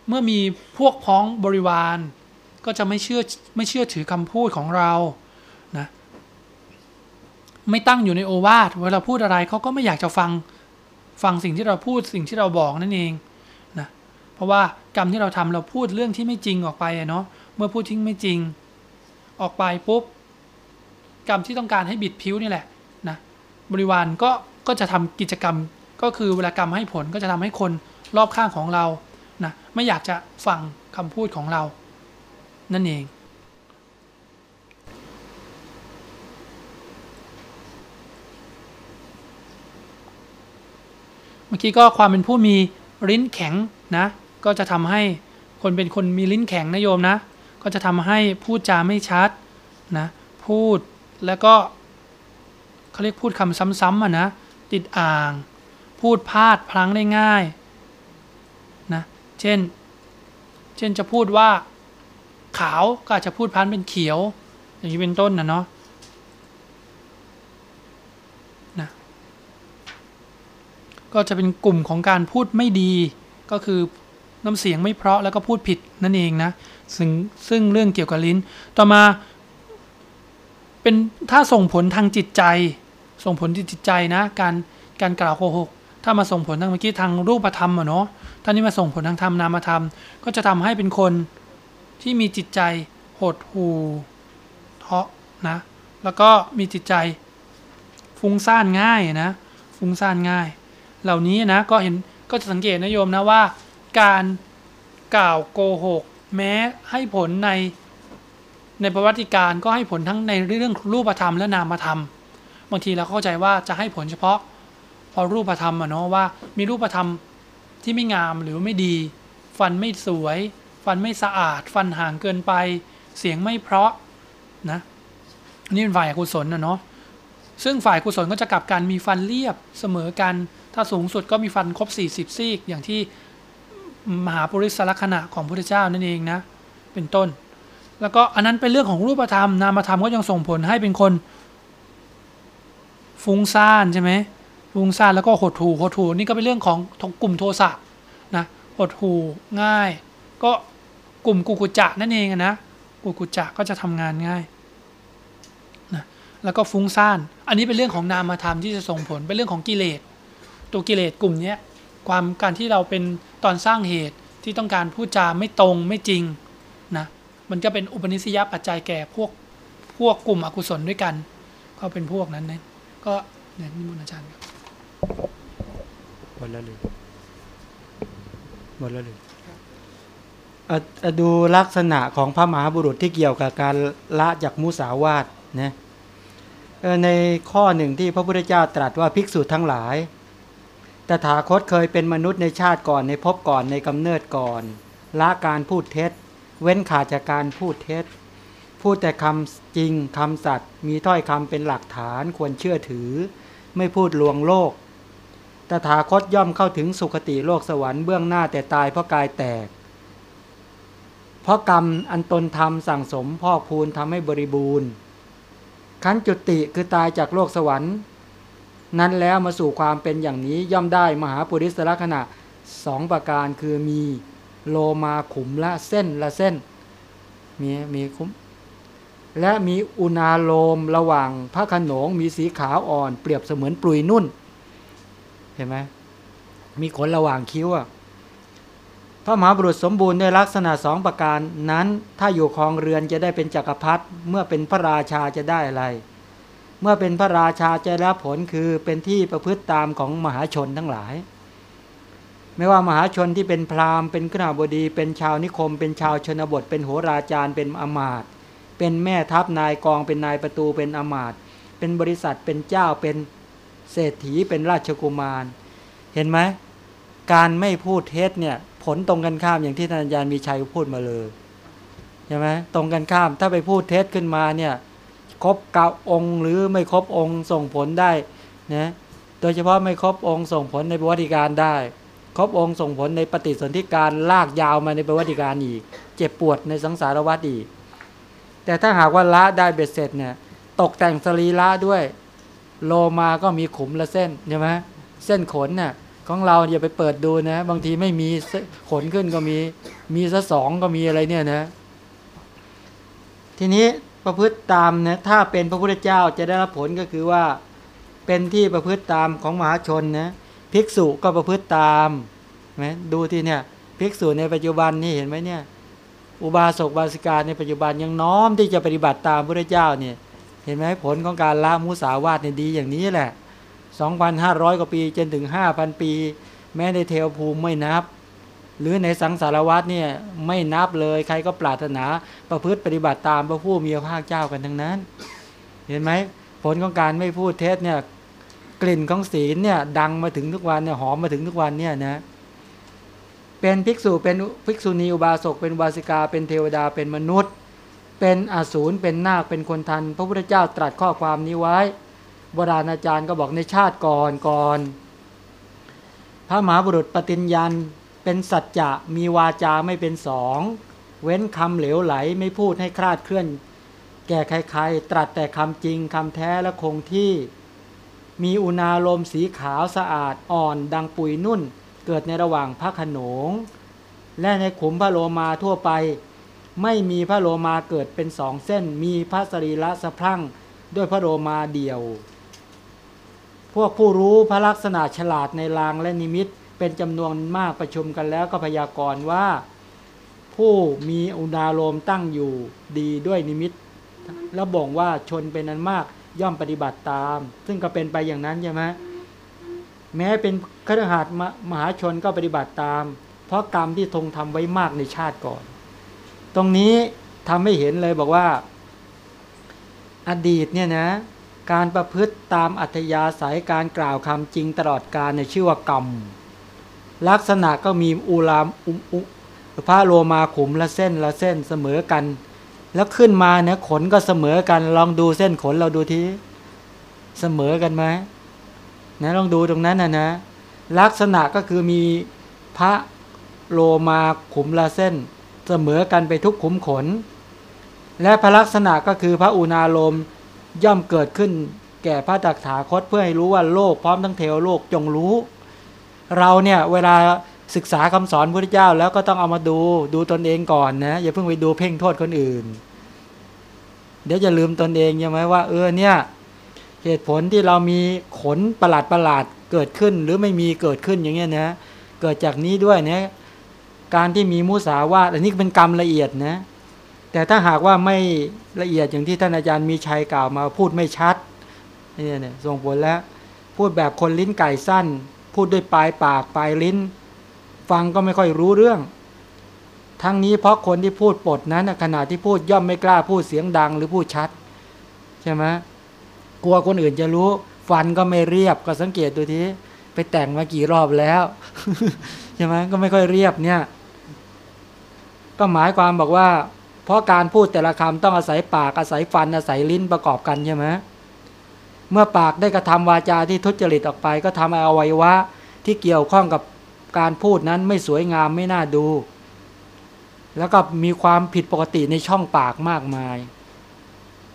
เมื่อมีพวกพ้องบริวาร ก็จะไม่เชื่อไม่เชื่อถือคำพูดของเรานะไม่ตั้งอยู่ในโอวาทเวลาพูดอะไรเขาก็ไม่อยากจะฟังฟังสิ่งที่เราพูดสิ่งที่เราบอกนั่นเองนะเพราะว่ากรรมที่เราทำเราพูดเรื่องที่ไม่จริงออกไปเนาะเมื่อพูดทิ้งไม่จริง ออกไปปุ๊บกรรมที่ต้องการให้บิดผิวนี่แหละนะบริวารก็ก็จะทำกิจกรรม ก็คือเวลากรรมให้ผลก็จะทำให้คนรอบข้างของเรานะไม่อยากจะฟังคำพูดของเรา นั่นเอง เมื่อกี้ก็ความเป็นผู้มีลิ้นแข็งนะ ก็จะทำให้คนเป็นคนมีลิ้นแข็งนะโยมนะ ก็จะทำให้พูดจาไม่ชัดนะพูดแล้วก็เขาเรียกพูดคำซ้ำๆอะนะติดอ่าง พูดพลาดพลั้งได้ง่ายนะเช่น เช่นจะพูดว่า ขาวก็อาจจะพูดพันเป็นเขียว อย่างนี้เป็นต้นนะเนาะนะก็จะเป็นกลุ่มของการพูดไม่ดี ก็คือน้ำเสียงไม่เพราะแล้วก็พูดผิดนั่นเองนะซึ่งซึ่งเรื่องเกี่ยวกับลิ้น ต่อมา เป็นถ้าส่งผลทางจิตใจ ส่งผลที่จิตใจนะ การการกล่าวโกหก ถ้ามาส่งผลทางเมื่อกี้ทางรูปธรรมอะเนาะท่านี้มาส่งผลทางธรรมนามธรรม ก็จะทำให้เป็นคนที่มีจิตใจหดหูเทาะนะ แล้วก็มีจิตใจฟุ้งซ่านง่ายนะ ฟุ้งซ่านง่าย เหล่านี้นะก็เห็นก็จะสังเกตนะโยมนะว่า การกล่าวโกหก แม้ให้ผลในในประวัติการก็ให้ผลทั้งในเรื่องรูปธรรมและนามธรรม บางทีเราเข้าใจว่าจะให้ผลเฉพาะ พอรูปธรรมอะเนาะว่ามีรูปธรรมที่ไม่งามหรือไม่ดี ฟันไม่สวย ฟันไม่สะอาด ฟันห่างเกินไป เสียงไม่เพราะนะนี่เป็นฝ่ายกุศลนะเนาะซึ่งฝ่ายกุศลก็จะกลับกันมีฟันเรียบเสมอกัน ถ้าสูงสุดก็มีฟันครบ 40 ซี่อย่างที่มหาปุริสลักษณะของพระพุทธเจ้านั่นเองนะ เป็นต้น แล้วก็อันนั้นเป็นเรื่องของรูปธรรมนามธรรมก็ยังส่งผลให้เป็นคนฟุ้งซ่านใช่ไหม ฟุ้งซ่านแล้วก็หดหู่หดหู่นี่ก็เป็นเรื่องของกลุ่มโทสะนะหดหู่ง่าย ก็กลุ่มกุกุจะนั่นเองนะกุกุจะก็จะทำงานง่ายนะแล้วก็ฟุ้งซ่านอันนี้เป็นเรื่องของนามธรรมที่จะส่งผลเป็นเรื่องของกิเลสตัวกิเลสกลุ่มนี้ความการที่เราเป็นตอนสร้างเหตุที่ต้องการพูดจาไม่ตรงไม่จริงนะมันก็เป็นอุปนิสัยปัจจัยแก่พวกพวกกลุ่มอกุศลด้วยกัน ก็เป็นพวกนั้นนะก็เนี่ยนิมนต์อาจารย์ครับ หมดแล้วเลยหมดแล้วเลยอะดูลักษณะของพระมหาบุรุษที่เกี่ยวกับการละจากมุสาวาทนะในข้อหนึ่งที่พระพุทธเจ้าตรัสว่าภิกษุทั้งหลาย ตถาคตเคยเป็นมนุษย์ในชาติก่อนในภพก่อนในกำเนิดก่อน ละการพูดเท็จ เว้นขาดจากการพูดเท็จ พูดแต่คำจริงคำสัตย์มีถ้อยคำเป็นหลักฐานควรเชื่อถือ ไม่พูดลวงโลก ถาคตย่อมเข้าถึงสุคติโลกสวรรค์เบื้องหน้าแต่ตายเพราะกายแตก เพราะกรรมอันตนทำสั่งสมพอกพูนทำให้บริบูรณ์ขั้นจุติคือตายจากโลกสวรรค์ นั้นแล้วมาสู่ความเป็นอย่างนี้ย่อมได้มหาปุริสลักษณะสองประการคือมีโลมาขุมละเส้นละเส้น มีมีคุ้มและมีอุณาโลมระหว่างพระขนงมีสีขาวอ่อนเปรียบเสมือนปลุยนุ่น เห็นไหมมีขนระหว่างคิ้วอะพระมหาบุรุษสมบูรณ์ด้วยลักษณะสองประการนั้น ถ้าอยู่ครองเรือนจะได้เป็นจักรพรรดิเมื่อเป็นพระราชาจะได้อะไร เมื่อเป็นพระราชาจะรับผลคือเป็นที่ประพฤติตามของมหาชนทั้งหลาย ไม่ว่ามหาชนที่เป็นพราหมณ์เป็นขณาบดี เป็นชาวนิคม เป็นชาวชนบท เป็นโหราจารย์เป็นอมาตเป็นแม่ทัพนายกองเป็นนายประตูเป็นอมาตเป็นบริษัทเป็นเจ้าเป็น เศรษฐีเป็นราชกุมาร เห็นไหมการไม่พูดเท็จเนี่ย ผลตรงกันข้ามอย่างที่ท่านอาจารย์มีชัยพูดมาเลยใช่ไหมตรงกันข้ามถ้าไปพูดเท็จขึ้นมาเนี่ยครบเก้าองค์หรือไม่ครบองค์ส่งผลได้นะโดยเฉพาะไม่ครบองค์ส่งผลในประวัติการได้ ครบองค์ส่งผลในปฏิสนธิการลากยาวมาในประวัติการอีก เจ็บปวดในสังสารวัฏอีกแต่ถ้าหากว่าละได้เบ็ดเสร็จเนี่ยตกแต่งสรีละด้วย โลมาก็มีขุมละเส้นใช่ไหมเส้นขนเนี่ยของเราอย่าไปเปิดดูนะ บางทีไม่มีขนขึ้นก็มี มีซะสองก็มีอะไรเนี่ยนะ ทีนี้ประพฤติตามนะถ้าเป็นพระพุทธเจ้าจะได้รับผลก็คือว่า เป็นที่ประพฤติตามของมหาชนนะภิกษุก็ประพฤติตามไหมดูที่เนี่ยภิกษุในปัจจุบันนี่เห็นไหมเนี่ย อุบาสกบาสิกาในปัจจุบันยังน้อมที่จะปฏิบัติตามพระพุทธเจ้าเนี่ย เห็นไหมผลของการละมุสาวาทเนี่ยดีอย่างนี้แหละ 2,500 กว่าปีจนถึง 5,000 ปี แม้ในเทวภูมิไม่นับ หรือในสังสารวัตเนี่ยไม่นับเลยใครก็ปรารถนาประพฤติปฏิบัติตามพระผู้มีพระภาคเจ้ากันทั้งนั้น เห็นไหมผลของการไม่พูดเท็จเนี่ยกลิ่นของศีลเนี่ยดังมาถึงทุกวันเนี่ยหอมมาถึงทุกวันเนี่ยนะเป็นภิกษุเป็นภิกษุณีอุบาสกเป็นอุบาสิกาเป็นเทวดาเป็นมนุษย์ เป็นอสูรเป็นนาคเป็นคนทัน พระพุทธเจ้าตรัสข้อความนี้ไว้โบราณอาจารย์ก็บอกในชาติก่อนก่อน พระมหาบุรุษปฏิญญาณเป็นสัจจะมีวาจาไม่เป็นสอง เว้นคำเหลวไหลไม่พูดให้คลาดเคลื่อน แก่ใครๆ ตรัสแต่คำจริงคำแท้และคงที่ มีอุณาโลมสีขาวสะอาดอ่อนดังปุยนุ่น เกิดในระหว่างพระขนง และในขุมพระโลมาทั่วไป ไม่มีพระโลมาเกิดเป็นสองเส้น มีพระสรีระสะพรั่งด้วยพระโลมาเดียว พวกผู้รู้พระลักษณะฉลาดในลางและนิมิตเป็นจำนวนมากประชุมกันแล้วก็พยากรณ์ว่า ผู้มีอุณาโลมตั้งอยู่ดีด้วยนิมิต แล้วบ่งว่าชนเป็นนั้นมากย่อมปฏิบัติตาม ซึ่งก็เป็นไปอย่างนั้นใช่ไหมแม้เป็นครหัสมมหาชนก็ปฏิบัติตาม เพราะกรรมที่ทงทำไว้มากในชาติก่อน ตรงนี้ทำให้เห็นเลยบอกว่า อดีตเนี่ยนะการประพฤติตามอัธยาศัยการกล่าวคำจริงตลอดกาลในชื่อว่ากรรม ลักษณะก็มีอุลามอุอุพระโลมาขุมละเส้นละเส้นเสมอกัน แล้วขึ้นมาเนี่ยขนก็เสมอกัน ลองดูเส้นขนเราดูทีเสมอกันไหมนะลองดูตรงนั้นนะนะ ลักษณะก็คือมีพระโลมาขุมละเส้น เสมอกันไปทุกขุมขน และพระลักษณะก็คือพระอุณาโลมย่อมเกิดขึ้นแก่พระตักถาคตเพื่อให้รู้ว่าโลกพร้อมทั้งเทวโลกจงรู้ เราเนี่ยเวลาศึกษาคำสอนพระพุทธเจ้าแล้วก็ต้องเอามาดูดูตนเองก่อนนะอย่าเพิ่งไปดูเพ่งโทษคนอื่น เดี๋ยวจะลืมตนเองใช่ไหมว่า เออเนี่ยเหตุผลที่เรามีขนประหลาดประหลาดเกิดขึ้นหรือไม่มีเกิดขึ้นอย่างเงี้ยนะเกิดจากนี้ด้วยเนี่ย การที่มีมุสาวาทอันนี้เป็นกรรมละเอียดนะ แต่ถ้าหากว่าไม่ละเอียดอย่างที่ท่านอาจารย์มีชัยกล่าวมาพูดไม่ชัดนี่เนี่ยส่งผลแล้ว พูดแบบคนลิ้นไก่สั้น พูดด้วยปลายปากปลายลิ้น ฟังก็ไม่ค่อยรู้เรื่อง ทั้งนี้เพราะคนที่พูดปดนั้นน่ะขณะที่พูดย่อมไม่กล้าพูดเสียงดังหรือพูดชัด ใช่ไหมกลัวคนอื่นจะรู้ ฟันก็ไม่เรียบก็สังเกตดูทีไปแต่งมากี่รอบแล้วใช่ไหมก็ไม่ค่อยเรียบเนี่ย ก็หมายความบอกว่า เพราะการพูดแต่ละคำต้องอาศัยปากอาศัยฟันอาศัยลิ้นประกอบกันใช่ไหมเมื่อปากได้กระทำวาจาที่ทุจริตออกไป ก็ทำให้อวัยวะที่เกี่ยวข้องกับการพูดนั้นไม่สวยงามไม่น่าดู แล้วก็มีความผิดปกติในช่องปากมากมาย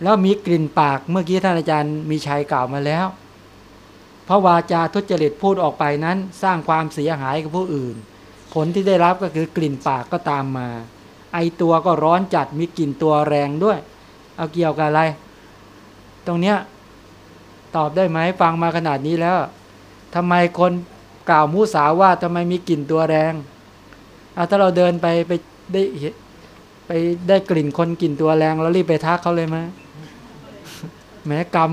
แล้วมีกลิ่นปากเมื่อกี้ท่านอาจารย์มีชัยกล่าวมาแล้ว เพราะวาจาทุจริตพูดออกไปนั้น สร้างความเสียหายกับผู้อื่น ผลที่ได้รับก็คือกลิ่นปากก็ตามมา ไอตัวก็ร้อนจัดมีกลิ่นตัวแรงด้วย เอาเกี่ยวกับอะไร ตรงเนี้ยตอบได้ไหมฟังมาขนาดนี้แล้วทำไมคนกล่าวมุสาว่าทำไมมีกลิ่นตัวแรงเอาถ้าเราเดินไปไปได้ไปได้กลิ่นคนกลิ่นตัวแรงแล้วรีบไปทักเขาเลยไหมแม้กรรม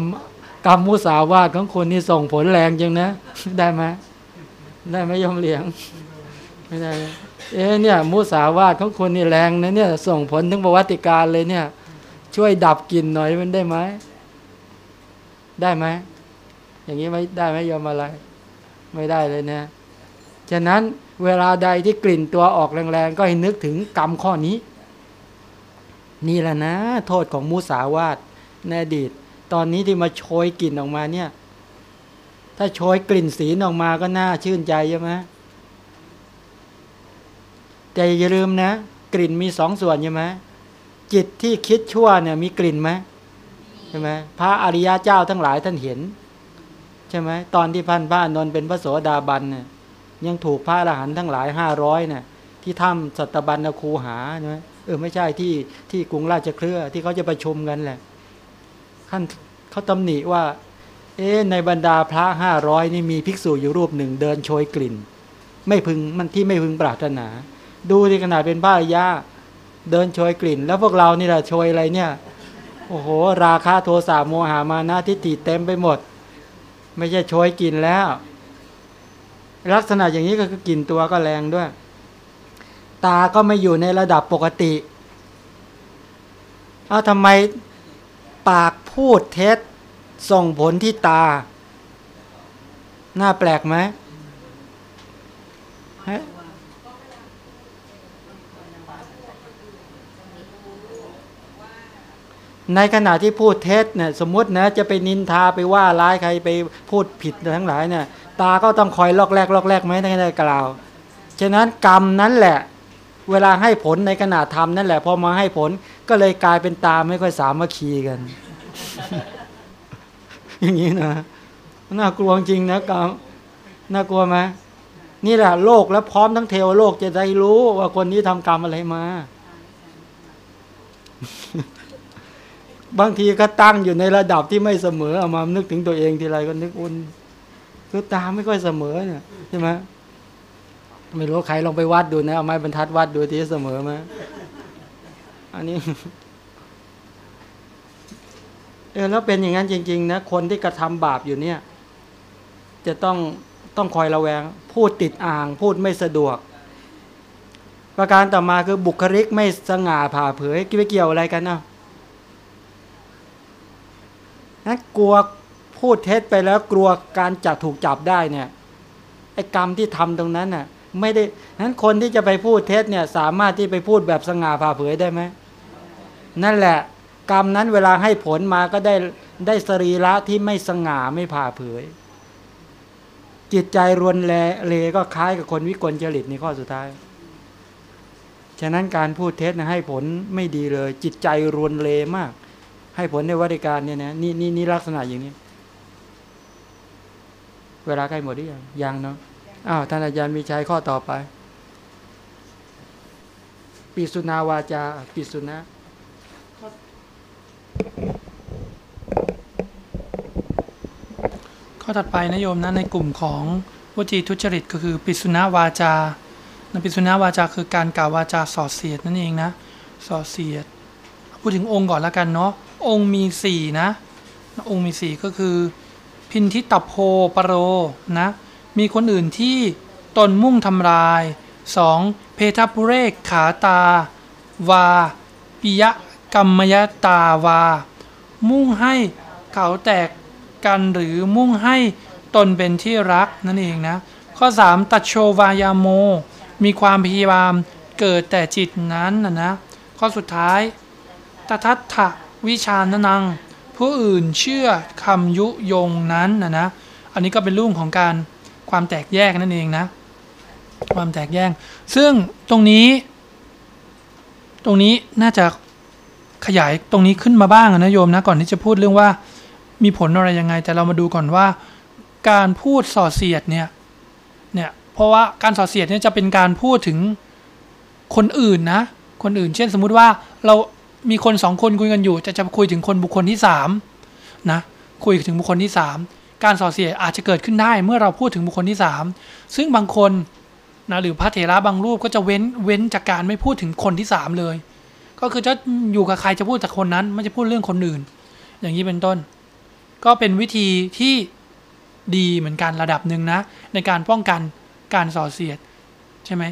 กรรมมุสาวาทของคนนี่ส่งผลแรงจังนะ ได้ไหมได้ไหมยอมเหลียง ไม่ได้ เอ๊เนี่ยมุสาวาทของคนนี่แรงนะเนี่ยส่งผลถึงประวัติการเลยเนี่ย ช่วยดับกลิ่นหน่อยมันได้ไหมได้ไหมอย่างนี้ไม่ได้ไหมยอมอะไร ไม่ได้เลยนะฉะนั้นเวลาใดที่กลิ่นตัวออกแรงๆ ก็ให้นึกถึงกรรมข้อนี้ นี่แหละนะ โทษของมุสาวาทในอดีต ตอนนี้ที่มาโชยกลิ่นออกมาเนี่ย ถ้าโชยกลิ่นสีออกมาก็น่าชื่นใจใช่ไหม แต่อย่าลืมนะ กลิ่นมีสองส่วนใช่ไหมจิตที่คิดชั่วเนี่ยมีกลิ่นไหมใช่ไหมพระอริยะเจ้าทั้งหลายท่านเห็น ใช่ไหมตอนที่พันพระอนนท์เป็นพระโสดาบันเนี่ยยังถูกพระอรหันต์ทั้งหลายห้าร้อยเนี่ยที่ถ้ำสัตบัญญคูหาใช่ไหมเออไม่ใช่ที่ที่กรุงราชเครือที่เขาจะประชุมกันแหละท่านเขาตำหนิว่า เอ๊ในบรรดาพระห้าร้อยนี่มีภิกษุอยู่รูปหนึ่งเดินโชยกลิ่น ไม่พึงมันที่ไม่พึงปรารถนา ดูที่ขนาดเป็นพระอริยะเดินโชยกลิ่น แล้วพวกเรานี่แหละโชยอะไรเนี่ย โอ้โห ราคาโทสะโมหามานะทิฏฐิเต็มไปหมด ไม่ใช่โชยกลิ่นแล้ว ลักษณะอย่างนี้ก็คือกลิ่นตัวก็แรงด้วย ตาก็ไม่อยู่ในระดับปกติเอาทำไมปากพูดเท็จส่งผลที่ตา น่าแปลกไหมฮะ ในขณะที่พูดเท็จเนี่ยสมมตินะจะไปนินทาไปว่าร้ายใครไปพูดผิดทั้งหลายเนี่ยตาก็ต้องคอยลอกแรกลอกแรกไหมในได้กล่าว ฉะนั้นกรรมนั้นแหละ เวลาให้ผลในขณะทำนั่นแหละพอมาให้ผลก็เลยกลายเป็นตาไม่ค่อยสามัคคีกัน อย่างนี้นะน่ากลัวจริงนะกรรมน่ากลัวไหมนี่แหละโลกและพร้อมทั้งเทวโลกจะได้รู้ว่าคนนี้ทำกรรมอะไรมา บางทีก็ตั้งอยู่ในระดับที่ไม่เสมอเอามานึกถึงตัวเองทีไรก็นึกอุ่นคือตาไม่ค่อยเสมอเนี่ยใช่ไหมไม่รู้ใครลองไปวัดดูนะเอาไม้บรรทัดวัดดูที่เสมอไหมอันนี้เออแล้วเป็นอย่างนั้นจริง ๆ นะ คนที่กระทำบาปอยู่เนี่ย จะต้องต้องคอยระแวง พูดติดอ่าง พูดไม่สะดวก ประการต่อมาคือบุคลิกไม่สง่าผ่าเผยไปเกี่ยวอะไรกันเนาะ นั้นกลัวพูดเท็จไปแล้วกลัวการจับถูกจับได้เนี่ยไอ้กรรมที่ทำตรงนั้นน่ะไม่ได้นั้นคนที่จะไปพูดเท็จเนี่ยสามารถที่ไปพูดแบบสง่าผ่าเผยได้ไหมนั่นแหละ กรรมนั้นเวลาให้ผลมาก็ได้ได้สรีระที่ไม่สง่าไม่ผ่าเผย จิตใจรวนแลเลก็คล้ายกับคนวิกลจริตในข้อสุดท้าย ฉะนั้นการพูดเท็จนะให้ผลไม่ดีเลย จิตใจรวนเลมาก ให้ผลในวัติการเนี่ยนะนี่นี่นี่ลักษณะอย่างนี้ เวลาใกล้หมดหรือยังยังเนาะอ้าวท่านอาจารย์มีชัยข้อต่อไป ปิสุนาวาจา ปิสุนะข้อถัดไปนะโยมนะในกลุ่มของวจีทุจริตก็คือปิสุณวาจานปิสุณวาจาคือการกล่าววาจาส่อเสียดนั่นเองนะส่อเสียดพูดถึงองค์ก่อนล้วกันเนาะ องค์มีสี่นะ องค์มีสี่ก็คือ พินทิตโพปโรนะ มีคนอื่นที่ตนมุ่งทำลาย 2. เพทปุเรกขาตา วาปิยะกรรมยตาวา มุ่งให้เขาแตกกันหรือมุ่งให้ตนเป็นที่รักนั่นเองนะ ข้อ 3 ตัดโชวายาโม มีความพยายามเกิดแต่จิตนั้นนะนะ ข้อสุดท้ายตทัตถ วิชานนัง ผู้อื่นเชื่อคำยุยงนั้นนะนะ อันนี้ก็เป็นเรื่องของการความแตกแยกนั่นเองนะ ความแตกแยก ซึ่งตรงนี้ ตรงนี้น่าจะขยายตรงนี้ขึ้นมาบ้างนะโยมนะก่อนที่จะพูดเรื่องว่ามีผลอะไรยังไง แต่เรามาดูก่อนว่า การพูดส่อเสียดเนี่ยเนี่ยเพราะว่าการส่อเสียดเนี่ยจะเป็นการพูดถึงคนอื่นนะ คนอื่น เช่นสมมุติว่าเรา มีคนสองคนคุยกันอยู่ จะจะคุยถึงคนบุคคลที่สามนะคุยถึงบุคคลที่สามการส่อเสียอาจจะเกิดขึ้นได้เมื่อเราพูดถึงบุคคลที่สามซึ่งบางคนนะหรือพระเถระบางรูปก็จะเว้นเว้นจากการไม่พูดถึงคนที่สามเลย ก็คือจะอยู่กับใครจะพูดจากคนนั้น ไม่จะพูดเรื่องคนอื่น อย่างนี้เป็นต้น ก็เป็นวิธีที่ดีเหมือนกันระดับหนึ่งนะ ในการป้องกันการส่อเสียดใช่ไหม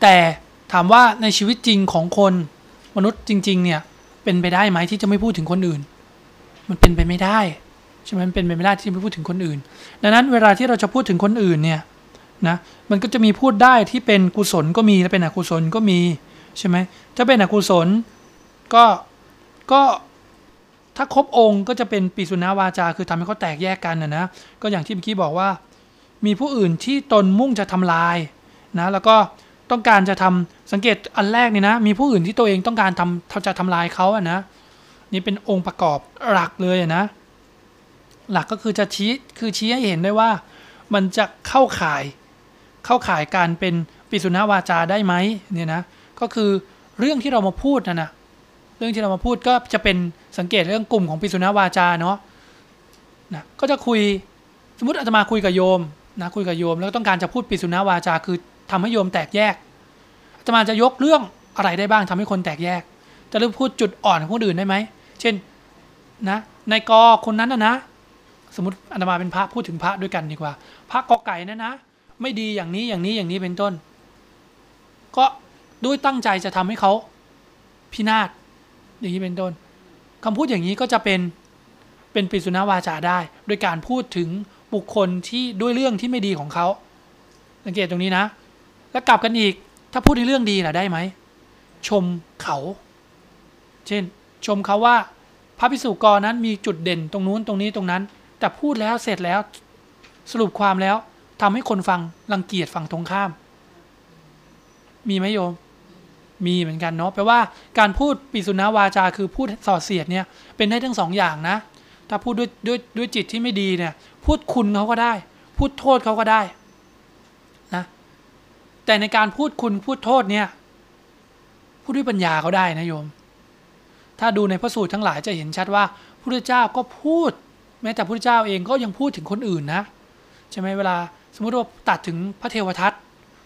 แต่ถามว่าในชีวิตจริงของคน มนุษย์จริง ๆ เนี่ย เป็นไปได้ไหมที่จะไม่พูดถึงคนอื่น มันเป็นไปไม่ได้ใช่ไหมมันเป็นไปไม่ได้ที่จะไม่พูดถึงคนอื่น ดังนั้นเวลาที่เราจะพูดถึงคนอื่นเนี่ยนะมันก็จะมีพูดได้ที่เป็นกุศลก็มีและเป็นอกุศลก็มีใช่ไหมถ้าเป็นอกุศลก็ก็ถ้าครบองค์ก็จะเป็นปิสุนาวาจา คือทำให้เขาแตกแยกกันนะนะก็อย่างที่เมื่อกี้บอกว่า มีผู้อื่นที่ตนมุ่งจะทำลายนะแล้วก็ ต้องการจะทำสังเกตอันแรกนี่นะ มีผู้อื่นที่ตัวเองต้องการทำจะทำลายเขาอะนะนี่เป็นองค์ประกอบหลักเลยนะ หลักก็คือจะชี้คือชี้ให้เห็นได้ว่า มันจะเข้าข่าย เข้าข่ายการเป็นปิสุนาวาจาได้ไหมเนี่ยนะก็คือเรื่องที่เรามาพูดนะนะเรื่องที่เรามาพูดก็จะเป็นสังเกตเรื่องกลุ่มของปิสุนาวาจาเนาะนะก็จะคุยสมมติอาตมาคุยกับโยมนะคุยกับโยม แล้วต้องการจะพูดปิสุนาวาจาคือ ทำให้โยมแตกแยกอาตมาจะยกเรื่องอะไรได้บ้างทำให้คนแตกแยก จะเริ่มพูดจุดอ่อนของคนอื่นได้ไหม เช่นนะในกอคนนั้นนะนะ สมมติอาตมาเป็นพระพูดถึงพระด้วยกันดีกว่า พระกอไก่นะนะ ไม่ดีอย่างนี้อย่างนี้อย่างนี้เป็นต้น ก็ด้วยตั้งใจจะทำให้เขาพินาศอย่างนี้เป็นต้นคำพูดอย่างนี้ก็จะเป็นเป็นปิสุนาวาจาได้ โดยการพูดถึงบุคคลที่ด้วยเรื่องที่ไม่ดีของเขาสังเกตตรงนี้นะ แล้วกลับกันอีก ถ้าพูดในเรื่องดีล่ะได้ไหม ชมเขา เช่น ชมเขาว่าพระพิสุกรนั้นมีจุดเด่นตรงนู้นตรงนี้ตรงนั้น แต่พูดแล้วเสร็จแล้วสรุปความแล้วทำให้คนฟังรังเกียจฝั่งตรงข้าม มีไหมโยม มีเหมือนกันเนาะแปลว่าการพูดปิสุนาวาจาคือพูดส่อเสียดเนี่ยเป็นได้ทั้งสองอย่างนะ ถ้าพูดด้วยด้วยด้วยจิตที่ไม่ดีเนี่ย พูดคุณเขาก็ได้ พูดโทษเขาก็ได้ แต่ในการพูดคุณพูดโทษเนี่ย พูดด้วยปัญญาเขาได้นะโยม ถ้าดูในพระสูตรทั้งหลายจะเห็นชัดว่าพระเจ้าก็พูด แม้แต่พระเจ้าเองก็ยังพูดถึงคนอื่นนะใช่ไหมเวลาสมมติว่าตัดถึงพระเทวทัต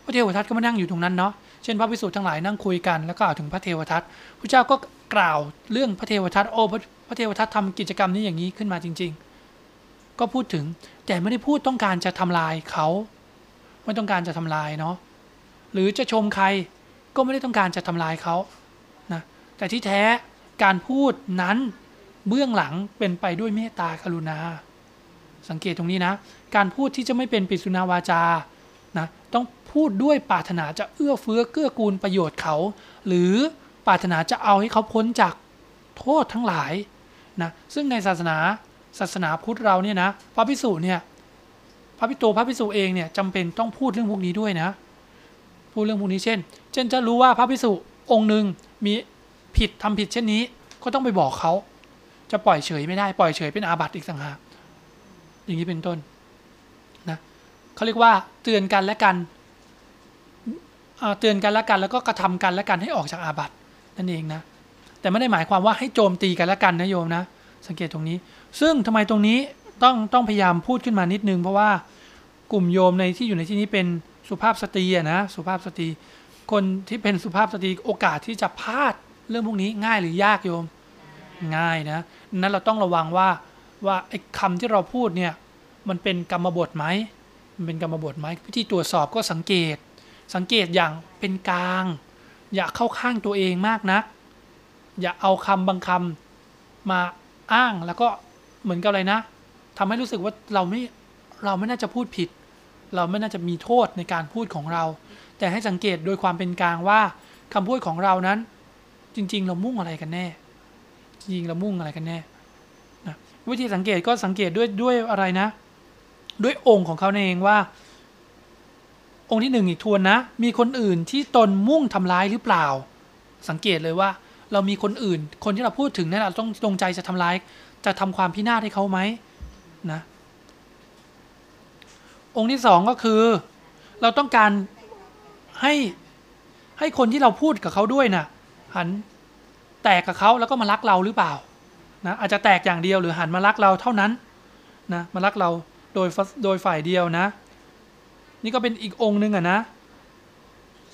พระเทวทัตก็มานั่งอยู่ตรงนั้นเนาะเช่นพระพิสุทธ์ทั้งหลายนั่งคุยกันแล้วก็กล่าถึงพระเทวทัตพระเจ้าก็กล่าวเรื่องพระเทวทัตโอ้พระพระเทวทัตทำกิจกรรมนี้อย่างนี้ขึ้นมาจริง ๆ ก็พูดถึงแต่ไม่ได้พูดต้องการจะทำลายเขาไม่ต้องการจะทำลายเนาะ หรือจะชมใครก็ไม่ได้ต้องการจะทำลายเขานะแต่ที่แท้การพูดนั้นเบื้องหลังเป็นไปด้วยเมตตากรุณา สังเกตตรงนี้นะ การพูดที่จะไม่เป็นปิสุนาวาจานะต้องพูดด้วยปรารถนาจะเอื้อเฟื้อเกื้อกูลประโยชน์เขา หรือปรารถนาจะเอาให้เขาพ้นจากโทษทั้งหลายนะซึ่งในศาสนาศาสนาพุทธเราเนี่ยนะพระพิสุเนี่ยพระพิโตพระพิสุเองเนี่ยจำเป็นต้องพูดเรื่องพวกนี้ด้วยนะ พูดเรื่องพวกนี้เช่น เช่นจะรู้ว่าพระพิสุองค์หนึ่งมีผิดทำผิดเช่นนี้ ก็ต้องไปบอกเขา จะปล่อยเฉยไม่ได้ปล่อยเฉยเป็นอาบัติอีกสังหากอย่างนี้เป็นต้นนะเขาเรียกว่าเตือนกันและกันเตือนกันและกันแล้วก็กระทำกันและกันให้ออกจากอาบัตินั่นเองนะแต่ไม่ได้หมายความว่าให้โจมตีกันและกันนะโยมนะ สังเกตตรงนี้ ซึ่งทำไมตรงนี้ต้องต้องพยายามพูดขึ้นมานิดนึง เพราะว่ากลุ่มโยมในที่อยู่ในที่นี้เป็น สุภาพสตรีอะนะสุภาพสตรี คนที่เป็นสุภาพสตรีโอกาสที่จะพลาดเรื่องพวกนี้ง่ายหรือยากโยม ง่ายนะนั้นเราต้องระวังว่าว่าไอ้คำที่เราพูดเนี่ยมันเป็นกรรมบทไหมมันเป็นกรรมบทไหมวิธีตรวจสอบก็สังเกต สังเกตอย่างเป็นกลาง อย่าเข้าข้างตัวเองมากนะอย่าเอาคำบางคำมาอ้างแล้วก็เหมือนกับอะไรนะทำให้รู้สึกว่าเราไม่เราไม่น่าจะพูดผิด เราไม่น่าจะมีโทษในการพูดของเรา แต่ให้สังเกตโดยความเป็นกลางว่าคำพูดของเรานั้น จริง ๆ เรามุ่งอะไรกันแน่ จริงๆเรามุ่งอะไรกันแน่นะวิธีสังเกตก็สังเกตด้วยด้วยอะไรนะ ด้วยองค์ของเขาเองว่า องค์ที่หนึ่งอีกทวนนะ มีคนอื่นที่ตนมุ่งทำร้ายหรือเปล่า สังเกตเลยว่า เรามีคนอื่น คนที่เราพูดถึงนี่ยเราต้องจงใจจะทำร้าย จะทำความพินาศให้เขาไหมนะ องค์ที่สองก็คือ เราต้องการให้ให้คนที่เราพูดกับเขาด้วยน่ะหันแตกกับเขาแล้วก็มารักเราหรือเปล่านะอาจจะแตกอย่างเดียวหรือหันมารักเราเท่านั้นนะมารักเราโดยโดยฝ่ายเดียวนะ นี่ก็เป็นอีกองค์หนึ่งอะนะ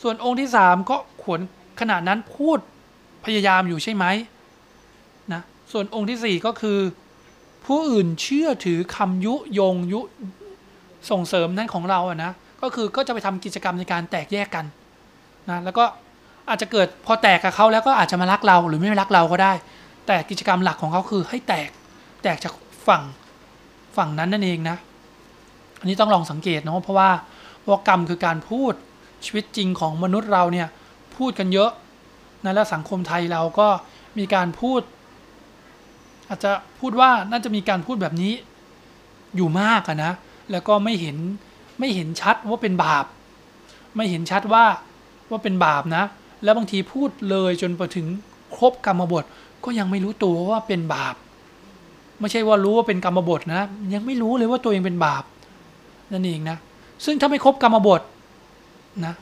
ส่วนองค์ที่สามก็ขวนขณะนั้นพูดพยายามอยู่ใช่ไหมนะส่วนองค์ที่สี่ก็คือ ผู้อื่นเชื่อถือคำยุยงยุ ส่งเสริมนั้นของเราอะนะก็คือก็จะไปทำกิจกรรมในการแตกแยกกันนะแล้วก็อาจจะเกิดพอแตกกับเขาแล้วก็อาจจะมารักเราหรือไม่รักเราก็ได้ แต่กิจกรรมหลักของเขาคือให้แตกแตกจากฝั่งฝั่งนั้นนั่นเองนะ อันนี้ต้องลองสังเกตเนาะเพราะว่าเพราะกรรมคือการพูดชีวิตจริงของมนุษย์เราเนี่ยพูดกันเยอะนะและสังคมไทยเราก็มีการพูด อาจจะพูดว่าน่าจะมีการพูดแบบนี้อยู่มากอะนะ แล้วก็ไม่เห็นไม่เห็นชัดว่าเป็นบาป ไม่เห็นชัดว่าว่าเป็นบาปนะ แล้วบางทีพูดเลยจนไปถึงครบกรรมบทก็ยังไม่รู้ตัวว่าเป็นบาป ไม่ใช่ว่ารู้ว่าเป็นกรรมบทนะ ยังไม่รู้เลยว่าตัวเองเป็นบาปนั่นเองนะ ซึ่งถ้าไม่ครบกรรมบทนะ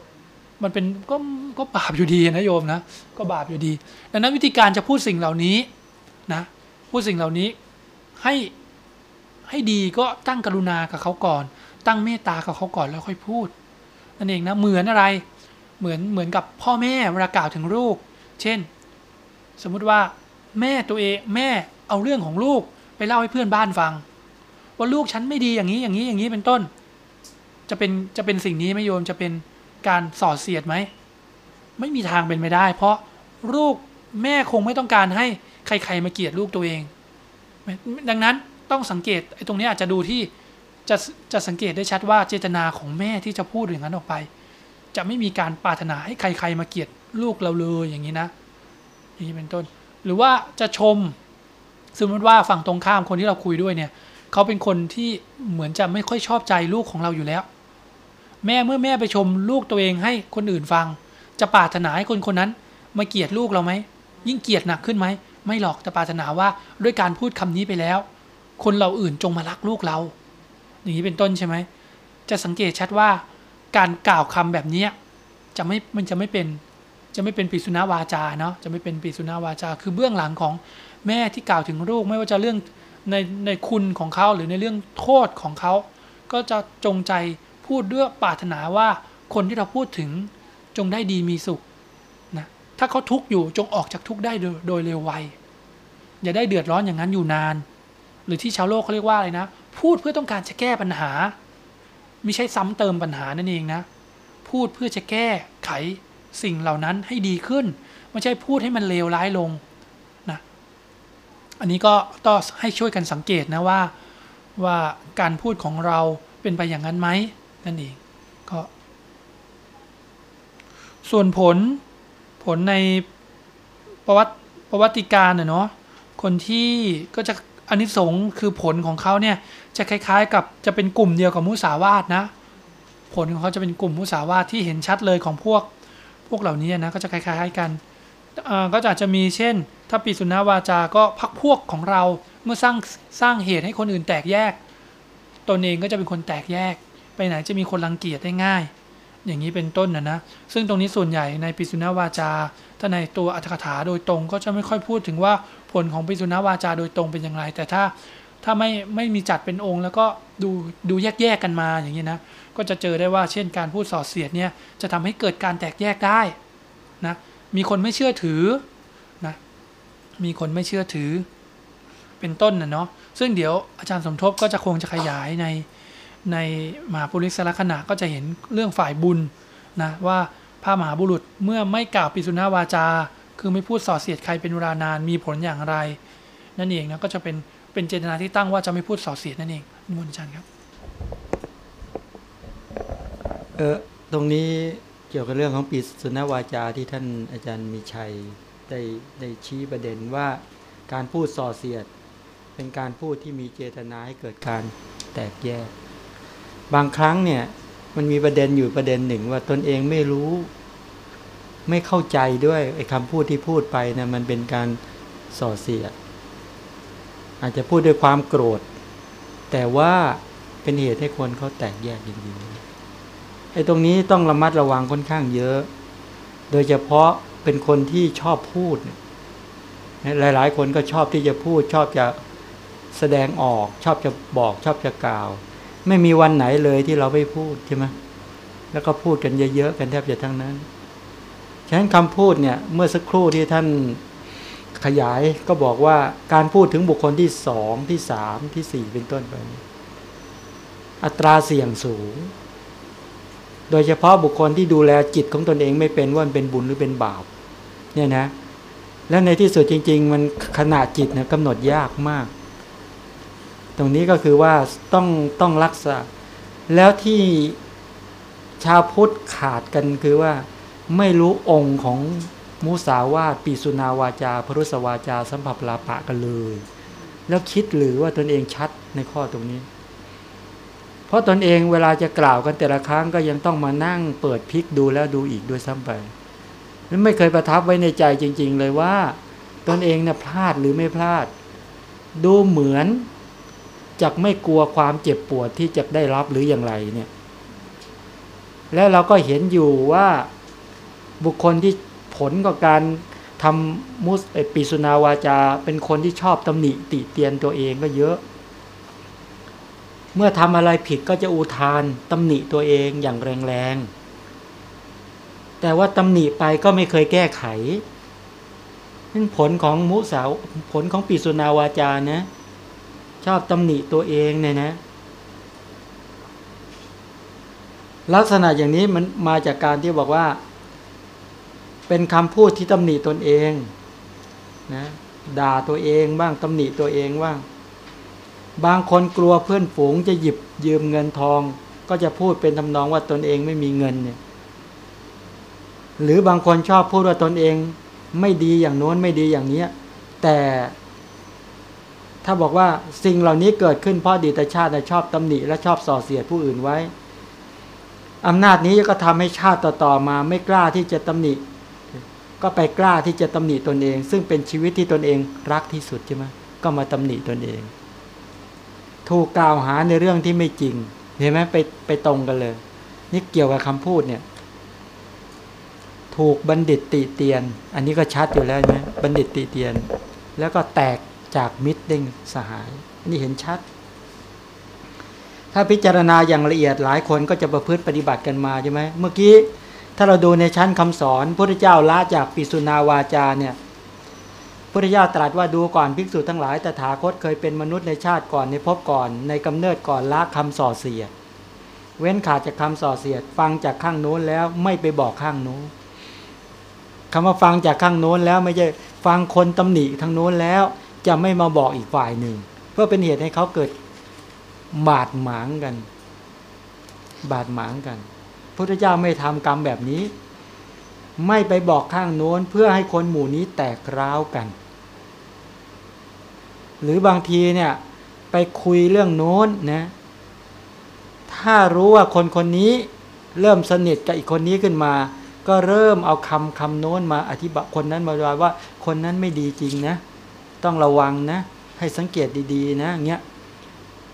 มันเป็นก็ก็บาปอยู่ดีนะโยมนะ ก็บาปอยู่ดี ดังนั้นวิธีการจะพูดสิ่งเหล่านี้นะ พูดสิ่งเหล่านี้ให้ ให้ดีก็ตั้งกรุณากับเขาก่อน ตั้งเมตตากับเขาก่อนแล้วค่อยพูดนั่นเองนะเหมือนอะไร เหมือนเหมือนกับพ่อแม่เวลากล่าวถึงลูก เช่น สมมุติว่าแม่ตัวเองแม่เอาเรื่องของลูกไปเล่าให้เพื่อนบ้านฟัง ว่าลูกฉันไม่ดีอย่างนี้อย่างนี้อย่างนี้เป็นต้น จะเป็นจะเป็นสิ่งนี้ไหมโยมจะเป็นการส่อเสียดไหมไม่มีทางเป็นไปได้ เพราะลูกแม่คงไม่ต้องการให้ใคร ๆ มาเกลียดลูกตัวเอง ดังนั้น ต้องสังเกตไอ้ตรงนี้อาจจะดูที่จะจะสังเกตได้ชัดว่าเจตนาของแม่ที่จะพูดอย่างนั้นออกไป จะไม่มีการปรารถนาให้ใครๆมาเกลียดลูกเราเลยอย่างนี้นะอย่างนี้เป็นต้น หรือว่าจะชมสมมติว่าฝั่งตรงข้ามคนที่เราคุยด้วยเนี่ยเขาเป็นคนที่เหมือนจะไม่ค่อยชอบใจลูกของเราอยู่แล้ว แม่เมื่อแม่ไปชมลูกตัวเองให้คนอื่นฟัง จะปรารถนาให้คนคนนั้น มาเกลียดลูกเราไหมยิ่งเกลียดหนักขึ้นไหมไม่หรอกแต่ปรารถนาว่าด้วยการพูดคำนี้ไปแล้ว คนเราอื่นจงมารักลูกเรา อย่างนี้เป็นต้นใช่ไหม จะสังเกตชัดว่าการกล่าวคำแบบนี้จะไม่มันจะไม่เป็นจะไม่เป็นปิสุนาวาจาเนาะจะไม่เป็นปิสุนาวาจา คือเบื้องหลังของแม่ที่กล่าวถึงลูกไม่ว่าจะเรื่องในในคุณของเขาหรือในเรื่องโทษของเขา ก็จะจงใจพูดด้วยปรารถนาว่าคนที่เราพูดถึงจงได้ดีมีสุขนะถ้าเขาทุกข์อยู่จงออกจากทุกข์ได้โดยโดยเร็วไวอย่าได้เดือดร้อนอย่างนั้นอยู่นาน หรือที่ชาวโลกเขาเรียกว่าอะไรนะ พูดเพื่อต้องการจะแก้ปัญหา ไม่ใช่ซ้ำเติมปัญหานั่นเองนะ พูดเพื่อจะแก้ไขสิ่งเหล่านั้นให้ดีขึ้น ไม่ใช่พูดให้มันเลวร้ายลงนะอันนี้ก็ต้องให้ช่วยกันสังเกตนะว่าว่าการพูดของเราเป็นไปอย่างนั้นไหมนั่นเองก็ส่วนผลผลในประวัติประวัติการเนาะคนที่ก็จะ อานิสงส์คือผลของเขาเนี่ยจะคล้าย ๆ กับจะเป็นกลุ่มเดียวกับมุสาวาทนะ ผลของเขาจะเป็นกลุ่มมุสาวาทที่เห็นชัดเลยของพวกพวกเหล่านี้นะก็จะคล้าย ๆกันก็อาจจะมีเช่น ถ้าปีสุนาวาจาก็พักพวกของเราเมื่อสร้างสร้างเหตุให้คนอื่นแตกแยก ตนเองก็จะเป็นคนแตกแยก ไปไหนจะมีคนรังเกียจได้ง่าย อย่างนี้เป็นต้นนะนะซึ่งตรงนี้ส่วนใหญ่ในปิสุนาวาจาถ้าในตัวอัตถกถาโดยตรงก็จะไม่ค่อยพูดถึงว่า ผลของปิสุนาวาจาโดยตรงเป็นอย่างไร แต่ถ้าถ้าไม่ไม่มีจัดเป็นองค์ แล้วก็ดูดูแยกแยกๆกันมาอย่างนี้นะก็จะเจอได้ว่าเช่นการพูดส่อเสียดเนี่ยจะทำให้เกิดการแตกแยกได้นะมีคนไม่เชื่อถือนะมีคนไม่เชื่อถือเป็นต้นนะเนาะซึ่งเดี๋ยวอาจารย์สมทบก็จะคงจะขยายในในมหาปุริสลักษณะก็จะเห็นเรื่องฝ่ายบุญนะว่าพระมหาบุรุษเมื่อไม่กล่าวปิสุนาวาจา คือไม่พูดส่อเสียดใครเป็นเวลานานมีผลอย่างไร นั่นเองนะก็จะเป็นเป็นเจตนาที่ตั้งว่าจะไม่พูดส่อเสียดนั่นเองนิมนต์อาจารย์ครับเออตรงนี้เกี่ยวกับเรื่องของปิสุนวาจาที่ท่านอาจารย์มีชัยได้ได้ชี้ประเด็นว่าการพูดส่อเสียด เป็นการพูดที่มีเจตนาให้เกิดการแตกแยก บางครั้งเนี่ยมันมีประเด็นอยู่ประเด็นหนึ่งว่าตนเองไม่รู้ ไม่เข้าใจด้วยไอ้คำพูดที่พูดไปนะมันเป็นการส่อเสียด อาจจะพูดด้วยความโกรธ แต่ว่าเป็นเหตุให้คนเขาแตกแยกจริงๆไอ้ตรงนี้ต้องระมัดระวังค่อนข้างเยอะ โดยเฉพาะเป็นคนที่ชอบพูดเนี่ยหลายๆ คนก็ชอบที่จะพูด ชอบจะแสดงออกชอบจะบอกชอบจะกล่าว ไม่มีวันไหนเลยที่เราไม่พูดใช่ไหมแล้วก็พูดกันเยอะๆกันแทบจะทั้งนั้น ฉะนั้นคำพูดเนี่ยเมื่อสักครู่ที่ท่านขยายก็บอกว่าการพูดถึงบุคคลที่สองที่สามที่สี่เป็นต้นไปอัตราเสี่ยงสูง โดยเฉพาะบุคคลที่ดูแลจิตของตนเองไม่เป็นว่ามันเป็นบุญหรือเป็นบาปเนี่ยนะ แล้วในที่สุดจริง ๆ มันขนาดจิตเนี่ยกำหนดยากมาก ตรงนี้ก็คือว่าต้องต้องรักษา แล้วที่ชาวพุทธขาดกันคือว่า ไม่รู้องค์ของมุสาวาตปีสุนาวาจาพรุสวาจา สัมผัสลาปะกันเลย แล้วคิดหรือว่าตนเองชัดในข้อตรงนี้ เพราะตนเองเวลาจะกล่าวกันแต่ละครั้งก็ยังต้องมานั่งเปิดพลิกดูแล้วดูอีกด้วยซ้ำไปนั้นไม่เคยประทับไว้ในใจจริง ๆ เลยว่า ตนเองเนี่ยพลาดหรือไม่พลาด ดูเหมือนจะไม่กลัวความเจ็บปวดที่จะได้รับหรืออย่างไรเนี่ย แล้วเราก็เห็นอยู่ว่า บุคคลที่ผลกับการทำมุสเอปิสุนาวาจา เป็นคนที่ชอบตำหนิติเตียนตัวเองก็เยอะ เมื่อทำอะไรผิดก็จะอุทานตำหนิตัวเองอย่างแรงๆ แต่ว่าตำหนิไปก็ไม่เคยแก้ไขนั่นผลของมุสาวผลของปิสุนาวาจานะ ชอบตำหนิตัวเองเนี่ยนะ ลักษณะอย่างนี้มันมาจากการที่บอกว่า เป็นคำพูดที่ตำหนิตนเองนะด่าตัวเองบ้างตำหนิตัวเองบ้างบางคนกลัวเพื่อนฝูงจะหยิบยืมเงินทอง ก็จะพูดเป็นทำนองว่าตนเองไม่มีเงินเนี่ย หรือบางคนชอบพูดว่าตนเองไม่ดีอย่างโน้นไม่ดีอย่างเนี้ย แต่ถ้าบอกว่าสิ่งเหล่านี้เกิดขึ้นเพราะดีตชาติชอบตำหนิและชอบส่อเสียดผู้อื่นไว้อำนาจนี้ก็ทำให้ชาติต่อๆมาไม่กล้าที่จะตำหนิ ก็ไปกล้าที่จะตำหนิตนเอง ซึ่งเป็นชีวิตที่ตนเองรักที่สุดใช่ไหมก็มาตำหนิตนเอง ถูกกล่าวหาในเรื่องที่ไม่จริง เห็นไหมไปไปตรงกันเลย นี่เกี่ยวกับคำพูดเนี่ย ถูกบัณฑิตติเตียน อันนี้ก็ชัดอยู่แล้วใช่ไหมบัณฑิตติเตียน แล้วก็แตกจากมิตรเด้งสหายนี่เห็นชัด ถ้าพิจารณาอย่างละเอียดหลายคนก็จะประพฤติปฏิบัติกันมาใช่ไหมเมื่อกี้ ถ้าเราดูในชั้นคำสอนพระเจ้าละจากปิสุนาวาจาเนี่ยพระเจ้าตรัสว่าดูก่อนภิกษุทั้งหลายตถาคตเคยเป็นมนุษย์ในชาติก่อนในภพก่อนในกำเนิดก่อนละคำส่อเสียด เว้นขาดจากคำส่อเสียด ฟังจากข้างโน้นแล้วไม่ไปบอกข้างโน้นคำว่าฟังจากข้างโน้นแล้วไม่ใช่ฟังคนตำหนิทางโน้นแล้ว จะไม่มาบอกอีกฝ่ายหนึ่ง เพื่อเป็นเหตุให้เขาเกิดบาดหมางกัน บาดหมางกัน พระเจ้าไม่ทำกรรมแบบนี้ ไม่ไปบอกข้างโน้นเพื่อให้คนหมู่นี้แตกร้าวกัน หรือบางทีเนี่ยไปคุยเรื่องโน้นนะ ถ้ารู้ว่าคนคนนี้เริ่มสนิทกับอีกคนนี้ขึ้นมา ก็เริ่มเอาคำคำโน้นมาอธิบายคนนั้นมาว่าว่า คนนั้นไม่ดีจริงนะ ต้องระวังนะ ให้สังเกตดีๆ นะเงี้ย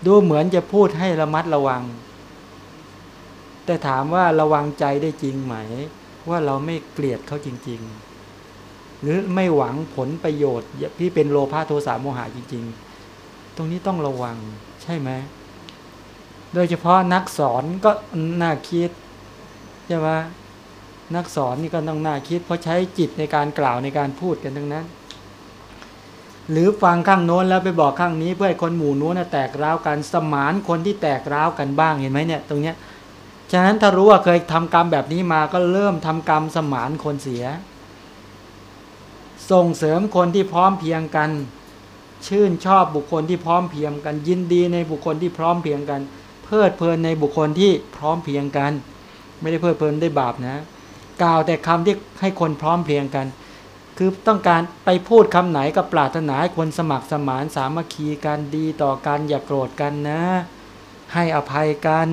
ดูเหมือนจะพูดให้ระมัดระวัง แต่ถามว่าระวังใจได้จริงไหม ว่าเราไม่เกลียดเขาจริง ๆ หรือไม่หวังผลประโยชน์ที่เป็นโลภะโทสะโมหะจริง ๆ ตรงนี้ต้องระวังใช่ไหมโดยเฉพาะนักสอนก็น่าคิดใช่ไหมนักสอนนี่ก็ต้องน่าคิด เพราะใช้จิตในการกล่าวในการพูดกันทั้งนั้น หรือฟังข้างโน้นแล้วไปบอกข้างนี้ เพื่อให้คนหมู่โน้นแตกร้าวกันสมานคนที่แตกร้าวกันบ้างเห็นไหมเนี่ย ตรงเนี้ย ฉะนั้นถ้ารู้ว่าเคยทำกรรมแบบนี้มาก็เริ่มทำกรรมสมานคนเสีย ส่งเสริมคนที่พร้อมเพียงกัน ชื่นชอบบุคคลที่พร้อมเพียงกัน ยินดีในบุคคลที่พร้อมเพียงกัน เพลิดเพลินในบุคคลที่พร้อมเพียงกัน ไม่ได้เพลิดเพลินได้บาปนะ กล่าวแต่คำที่ให้คนพร้อมเพียงกัน คือต้องการไปพูดคำไหนก็ปรารถนาให้คนสมัครสมานสามัคคีกันดีต่อกันอย่าโกรธกันนะ ให้อภัยกัน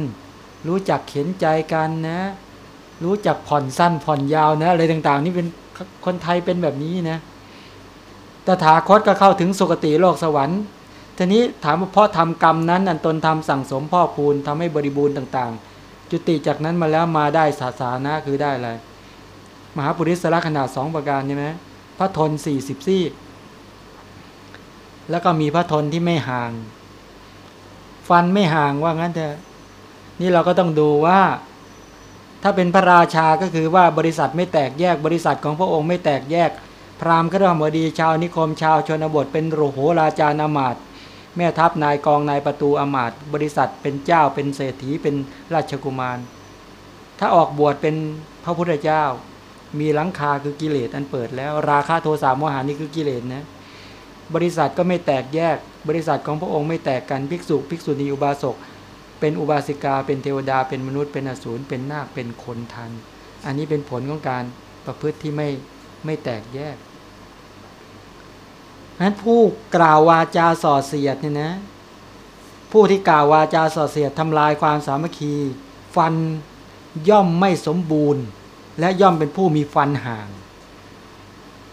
รู้จักเข็นใจกันนะ รู้จักผ่อนสั้นผ่อนยาวนะอะไรต่าง ๆ นี่เป็นคนไทยเป็นแบบนี้นะตถาคตก็เข้าถึงสุคติโลกสวรรค์ทีนี้ถามว่าเพราะทำกรรมนั้นอันตนทำสั่งสมพ่อคูณทำให้บริบูรณ์ต่าง ๆ จุติจากนั้นมาแล้วมาได้ศาสานะคือได้อะไรมหาปุริสละขนาดสองประการใช่ไหมพระทนสี่สิบซี่ แล้วก็มีพระทนที่ไม่ห่าง ฟันไม่ห่างว่างั้นเถอะ นี่เราก็ต้องดูว่า ถ้าเป็นพระราชาก็คือว่าบริษัทไม่แตกแยกบริษัทของพระองค์ไม่แตกแยก พราหมณ์ก็ต้องบดีชาวนิคมชาวชนบทเป็นโรโหราจานามาตแม่ทัพนายกองนายประตูอมาตบริษัทเป็นเจ้าเป็นเศรษฐีเป็นราชกุมาร ถ้าออกบวชเป็นพระพุทธเจ้า มีหลังคาคือกิเลสอันเปิดแล้ว ราคาโทสะโมหานี่คือกิเลสนะบริษัทก็ไม่แตกแยก บริษัทของพระองค์ไม่แตกกันภิกษุภิกษุณีอุบาสก เป็นอุบาสิกา เป็นเทวดา เป็นมนุษย์ เป็นอสูร เป็นนาค เป็นคนทัน อันนี้เป็นผลของการประพฤติที่ไม่ไม่แตกแยกนั้นผู้กล่าววาจาส่อเสียดเนี่ยนะ ผู้ที่กล่าววาจาส่อเสียดทำลายความสามัคคี ฟันย่อมไม่สมบูรณ์ และย่อมเป็นผู้มีฟันห่าง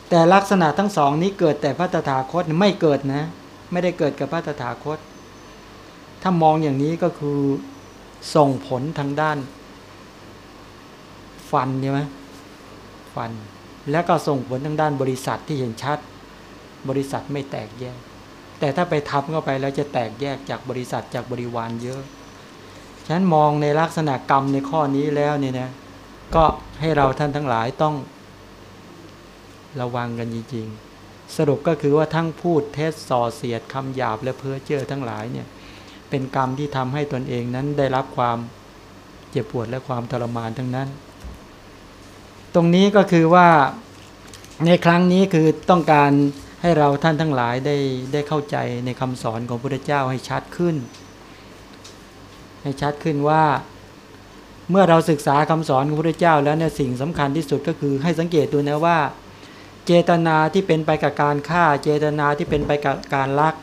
แต่ลักษณะทั้งสองนี้เกิดแต่พระตถาคตไม่เกิดนะ ไม่ได้เกิดกับพระตถาคต ถ้ามองอย่างนี้ก็คือส่งผลทางด้าน ฟันใช่ไหมฟัน แล้วก็ส่งผลทางด้านบริษัทที่เห็นชัด บริษัทไม่แตกแยก แต่ถ้าไปทำเข้าไปแล้วจะแตกแยกจากบริษัทจากบริวารเยอะฉะนั้นมองในลักษณะกรรมในข้อนี้แล้วเนี่ยนะก็ให้เราท่านทั้งหลายต้องระวังกันจริงๆ สรุปก็คือว่าทั้งพูดเท็จส่อเสียดคำหยาบและเพ้อเจ้อทั้งหลายเนี่ย เป็นกรรมที่ทำให้ตนเองนั้นได้รับความเจ็บปวดและความทรมานทั้งนั้น ตรงนี้ก็คือว่าในครั้งนี้คือต้องการให้เราท่านทั้งหลายได้ได้เข้าใจในคำสอนของพระพุทธเจ้าให้ชัดขึ้น ให้ชัดขึ้นว่า เมื่อเราศึกษาคำสอนของพระพุทธเจ้าแล้วเนี่ยสิ่งสำคัญที่สุดก็คือให้สังเกตดูนะว่า เจตนาที่เป็นไปกับการฆ่า เจตนาที่เป็นไปกับการลัก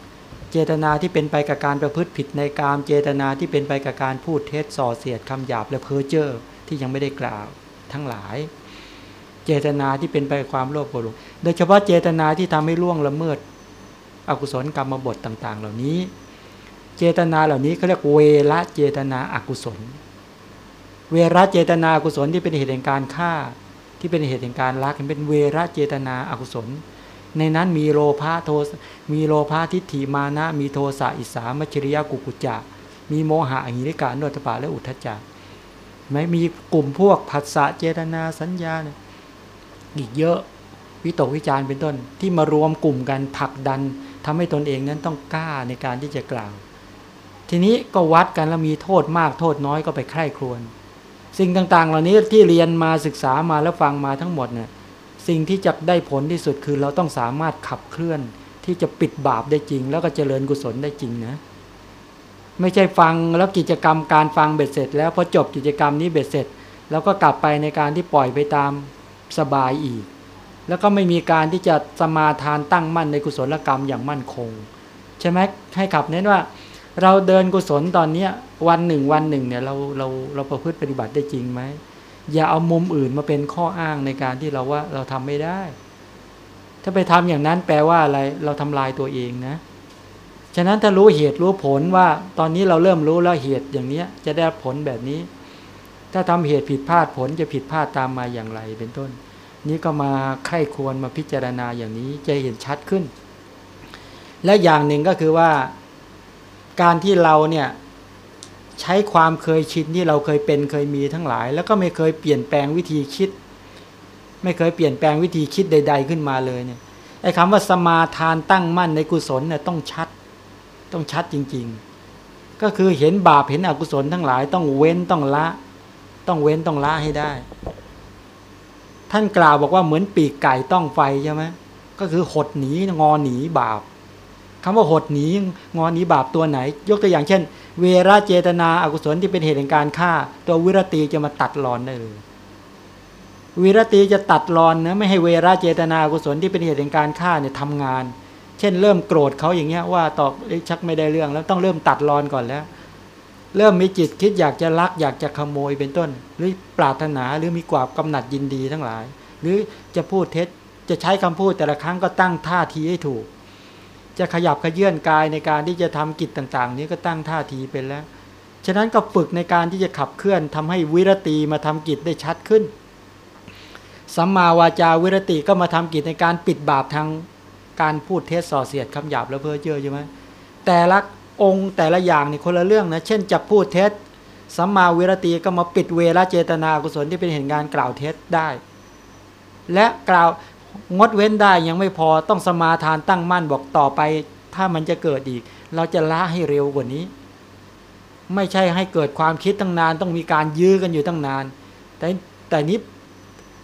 เจตนาที่เป็นไปกับการประพฤติผิดในกาม เจตนาที่เป็นไปกับการพูดเท็จส่อเสียดคำหยาบและเพ้อเจ้อที่ยังไม่ได้กล่าวทั้งหลาย เจตนาที่เป็นไปกับความโลภโกรธโดยเฉพาะเจตนาที่ทำให้ล่วงละเมิด อกุศลกรรมบทต่าง ๆ เหล่านี้ เจตนาเหล่านี้เขาเรียกเวรเจตนาอากุศล เวรเจตนาอกุศลที่เป็นเหตุแห่งการฆ่า ที่เป็นเหตุแห่งการลักเป็นเวรเจตนาอากุศล ในนั้นมีโลภะโทมีโลภะทิฏฐิมานะ มีโทสะอิสามัจฉริยะกุกุจจะมีโมหะอหิริกาโนตปะและอุทธัจจะไหมมีกลุ่มพวกผัสสะเจตนาสัญญาเนี่ยอีกเยอะวิตกวิจารเป็นต้นที่มารวมกลุ่มกันผลักดันทำให้ตนเองนั้นต้องกล้าในการที่จะกล่าว ทีนี้ก็วัดกันแล้วมีโทษมากโทษน้อยก็ไปใคร่ครวญสิ่งต่างๆ เหล่านี้ที่เรียนมาศึกษามาแล้วฟังมาทั้งหมดเนี่ย สิ่งที่จะได้ผลที่สุดคือเราต้องสามารถขับเคลื่อนที่จะปิดบาปได้จริง แล้วก็เจริญกุศลได้จริงนะ ไม่ใช่ฟังแล้วกิจกรรมการฟังเบ็ดเสร็จ แล้วพอจบกิจกรรมนี้เบ็ดเสร็จ แล้วก็กลับไปในการที่ปล่อยไปตามสบายอีก แล้วก็ไม่มีการที่จะสมาทานตั้งมั่นในกุศลกรรมอย่างมั่นคง ใช่ไหมให้ขับเน้นว่า เราเดินกุศลตอนเนี้ยวันหนึ่งวันหนึ่งเนี่ยเราเราเราประพฤติปฏิบัติได้จริงไหม อย่าเอามุมอื่นมาเป็นข้ออ้างในการที่เราว่าเราทำไม่ได้ ถ้าไปทำอย่างนั้นแปลว่าอะไรเราทำลายตัวเองนะ ฉะนั้นถ้ารู้เหตุรู้ผลว่า ตอนนี้เราเริ่มรู้แล้วเหตุอย่างเนี้ยจะได้ผลแบบนี้ ถ้าทำเหตุผิดพลาดผลจะผิดพลาดตามมาอย่างไรเป็นต้น นี้ก็มาใคร่ควรมาพิจารณาอย่างนี้จะเห็นชัดขึ้น และอย่างหนึ่งก็คือว่า การที่เราเนี่ย ใช้ความเคยชินที่เราเคยเป็นเคยมีทั้งหลาย แล้วก็ไม่เคยเปลี่ยนแปลงวิธีคิด ไม่เคยเปลี่ยนแปลงวิธีคิดใด ๆ ขึ้นมาเลยเนี่ยไอ้คำว่าสมาทานตั้งมั่นในกุศลเนี่ยต้องชัด ต้องชัดจริง ๆ ก็คือเห็นบาปเห็นอกุศลทั้งหลาย ต้องเว้นต้องละ ต้องเว้นต้องละให้ได้ ท่านกล่าวบอกว่าเหมือนปีกไก่ต้องไฟใช่ไหมก็คือหดหนีงอหนีบาปคำว่าหดหนีงอหนีบาปตัวไหน ยกตัวอย่างเช่น เวรเจตนาอากุศลที่เป็นเหตุแห่งการฆ่า ตัววิรตีจะมาตัดรอนได้เลย วิรตีจะตัดรอนนะไม่ให้เวรเจตนาอากุศลที่เป็นเหตุแห่งการฆ่าเนี่ยทำงาน เช่น เริ่มโกรธเขาอย่างเงี้ยว่าตอบชักไม่ได้เรื่องแล้วต้องเริ่มตัดรอนก่อนแล้ว เริ่มมีจิตคิดอยากจะลักอยากจะขโมยเป็นต้น หรือปรารถนาหรือมีความกำหนัดยินดีทั้งหลาย หรือจะพูดเท็จจะใช้คำพูดแต่ละครั้งก็ตั้งท่าทีให้ถูก จะขยับขยื่นกายในการที่จะทำกิจต่าง ๆ นี้ก็ตั้งท่าทีเป็นแล้ว ฉะนั้นก็ฝึกในการที่จะขับเคลื่อนทำให้วิรตีมาทำกิจได้ชัดขึ้น สัมมาวาจาวิรติก็มาทำกิจในการปิดบาปทางการพูดเท็จส่อเสียดคำหยาบและเพ้อเจ้อใช่ไหมแต่ละองค์แต่ละอย่างนี่คนละเรื่องนะ เช่นจะพูดเท็จสัมมาวิรติก็มาปิดเวรเจตนากุศลที่เป็นเหตุการณ์กล่าวเท็จได้ และกล่าว งดเว้นได้ยังไม่พอต้องสมาทานตั้งมั่นบอกต่อไป ถ้ามันจะเกิดอีก เราจะละให้เร็วกว่านี้ ไม่ใช่ให้เกิดความคิดตั้งนาน ต้องมีการยื้อกันอยู่ตั้งนาน แต่แต่นี้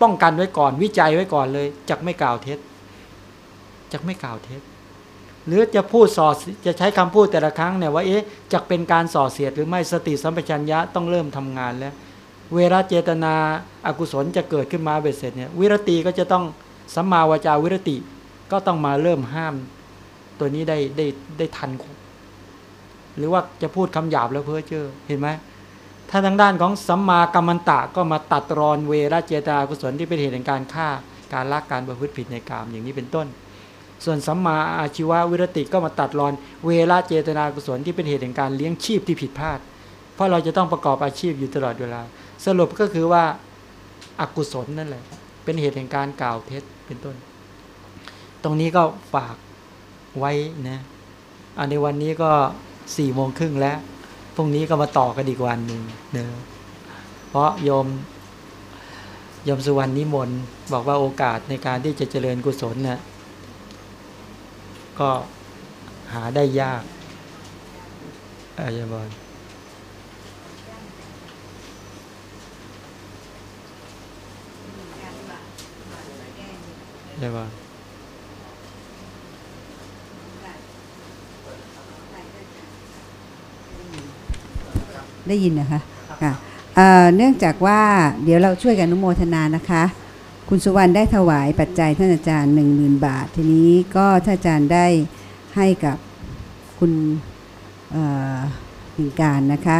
ป้องกันไว้ก่อนวิจัยไว้ก่อนเลยจักไม่กล่าวเท็จจักไม่กล่าวเท็จหรือจะพูดสอจะใช้คำพูดแต่ละครั้งเนี่ยว่าเอ๊ะจะเป็นการส่อเสียดหรือไม่สติสัมปชัญญะต้องเริ่มทำงานแล้ว เวลาเจตนาอากุศลจะเกิดขึ้นมาเบ็ดเสร็จเนี่ยวิรติก็จะต้อง สัมมาวาจาวิรติก็ต้องมาเริ่มห้ามตัวนี้ได้ได้ได้ทัน หรือว่าจะพูดคำหยาบแล้วเพ้อเจ้อเห็นไหมถ้าทางด้านของสัมมากัมมันตะก็มาตัดรอนเวรเจตากุศลที่เป็นเหตุแห่งการฆ่าการลักการประพฤติผิดในกามอย่างนี้เป็นต้น ส่วนสัมมาอาชีววิรติก็มาตัดรอนเวรเจตนากุศลที่เป็นเหตุแห่งการเลี้ยงชีพที่ผิดพลาด เพราะเราจะต้องประกอบอาชีพอยู่ตลอดเวลา สรุปก็คือว่าอากุศลนั่นแหละ เป็นเหตุแห่งการกล่าวเท็จ เป็นต้น ตรงนี้ก็ฝากไว้นะอันในวันนี้ก็สี่โมงครึ่งแล้ว พรุ่งนี้ก็มาต่อกันอีกวันหนึ่งเนอะเพราะโยมโยมสุวรรณนิมนต์บอกว่าโอกาสในการที่จะเจริญกุศลนะ่ยก็หาได้ยากอาจารย์บอล ใช่ป่ะได้ยินนะคะค่ะเนื่องจากว่าเดี๋ยวเราช่วยกันอนุโมทนานะคะ คุณสุวรรณได้ถวายปัจจัยท่านอาจารย์หนึ่งหมื่นบาท ทีนี้ก็ท่านอาจารย์ได้ให้กับคุณหญิงการนะคะ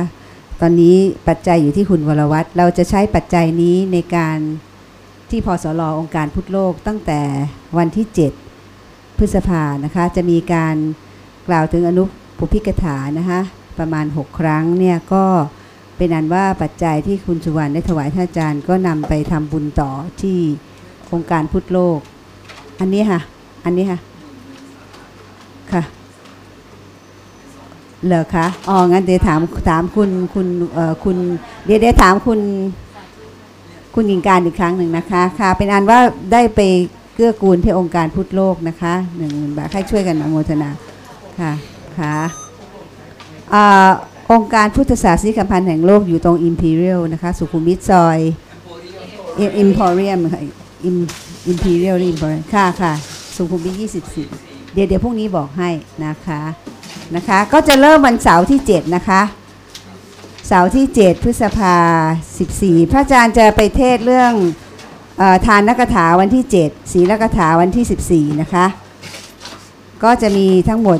ตอนนี้ปัจจัยอยู่ที่คุณวรวัตรเราจะใช้ปัจจัยนี้ในการ ที่พสลอองค์การพุทธโลกตั้งแต่วันที่ 7 พฤษภานะคะจะมีการกล่าวถึงอนุปุพิกถานะคะประมาณ 6 ครั้งเนี่ยก็เป็นอันว่าปัจจัยที่คุณสุวรรณได้ถวายท่านอาจารย์ ก็นำไปทำบุญต่อที่โครงการพุทธโลก อันนี้ค่ะ อันนี้ค่ะค่ะเหรอคะ อ๋อ งั้นเดี๋ยวถาม ถามคุณ คุณ เอ่อ คุณ เดี๋ยวเดี๋ยวถามคุณ คุณหญิงการอีกครั้งหนึ่งนะคะ ค่ะ เป็นอันว่าได้ไปเกื้อกูลที่องค์การพุทธโลกนะคะหนึ่งหมื่นบาทให้ช่วยกันอนุโมทนาค่ะค่ะองค์การพุทธศาสนิกพันธ์แห่งโลกอยู่ตรง Imperial นะคะ สุขุมวิทซอย Emporium ค่ะ Im- Imperial หรือ Emporium ค่ะค่ะ สุขุมวิท24เดี๋ยวเดี๋ยวพรุ่งนี้บอกให้นะคะนะคะ ก็จะเริ่มวันเสาร์ที่ 7 นะคะ เสาร์ที่ 7 พฤษภา 14 พระอาจารย์จะไปเทศเรื่องออทานนักถาวันที่ 7 ศีลกถาวันที่ 14 นะคะ ก็จะมีทั้งหมด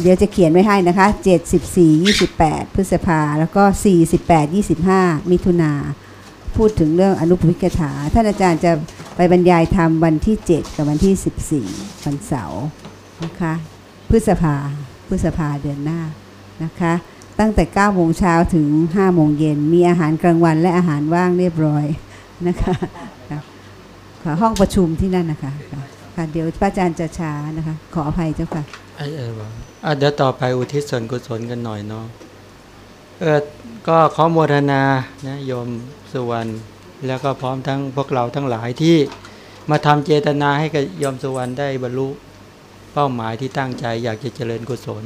เดี๋ยวจะเขียนไว้ให้นะคะ 7 14 28 พฤษภา แล้วก็ 4 18 25 มิถุนา พูดถึงเรื่องอนุปวิกถา ท่านอาจารย์จะไปบรรยายธรรมวันที่ 7 กับวันที่ 14 วันเสาร์นะคะ พฤษภา พฤษภาเดือนหน้านะคะ ตั้งแต่9โมงเช้าถึง5โมงเย็น มีอาหารกลางวันและอาหารว่างเรียบร้อยนะคะค่ะห้องประชุมที่นั่นนะคะค่ะเดี๋ยวพระอาจารย์จะช้านะคะ ขออภัยเจ้าค่ะไอเออวะอะเดี๋ยวต่อไปอุทิศส่วนกุศลกันหน่อยเนาะเออก็ขอโมทนานะโยมสุวรรณแล้วก็พร้อมทั้งพวกเราทั้งหลายที่มาทำเจตนาให้กับโยมสุวรรณได้บรรลุเป้าหมายที่ตั้งใจอยากจะเจริญกุศล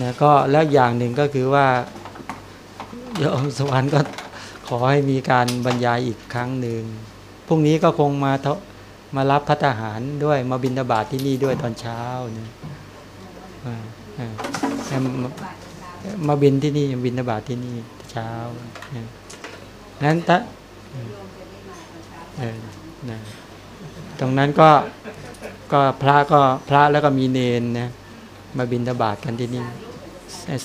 นะก็แล้วอย่างหนึ่งก็คือว่าโยมสวรรณก็ขอให้มีการบรรยายอีกครั้งหนึ่งพรุ่งนี้ก็คงมาเทมารับพัฒหารด้วยมาบินบาตที่นี่ด้วยตอนเช้าเนี่ยมามาบินที่นี่บินบาตที่นี่เช้านั้นตะเออนะตรงนั้นก็ก็พระก็พระแล้วก็มีเนนนะ มาบินบาตกันที่นี่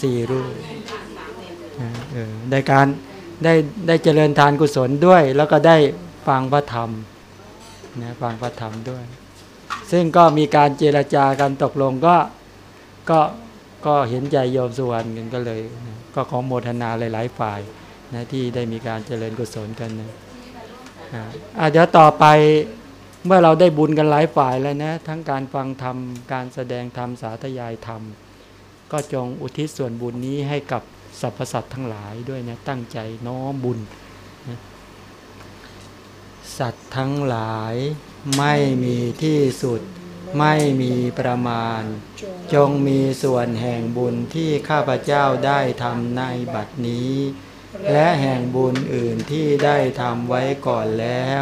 สี่รูปออเออได้การได้ได้เจริญทานกุศลด้วย แล้วก็ได้ฟังพระธรรมนะฟังพระธรรมด้วย ซึ่งก็มีการเจรจากันตกลงก็ก็ก็เห็นใจโยมสุวรรณกันก็เลยนะก็ขอโมทนาหลาย ๆ ฝ่ายนะที่ได้มีการเจริญกุศลกันนะอ่าอะเดี๋ยวต่อไป เมื่อเราได้บุญกันหลายฝ่ายแล้วนะ ทั้งการฟังธรรม การแสดงธรรม สาธยายธรรม ก็จงอุทิศส่วนบุญนี้ให้กับสรรพสัตว์ทั้งหลายด้วยนะ ตั้งใจน้อมบุญสัตว์ทั้งหลายไม่มีที่สุด ไม่มีประมาณ จงมีส่วนแห่งบุญที่ข้าพเจ้าได้ทำในบัดนี้ และแห่งบุญอื่นที่ได้ทำไว้ก่อนแล้ว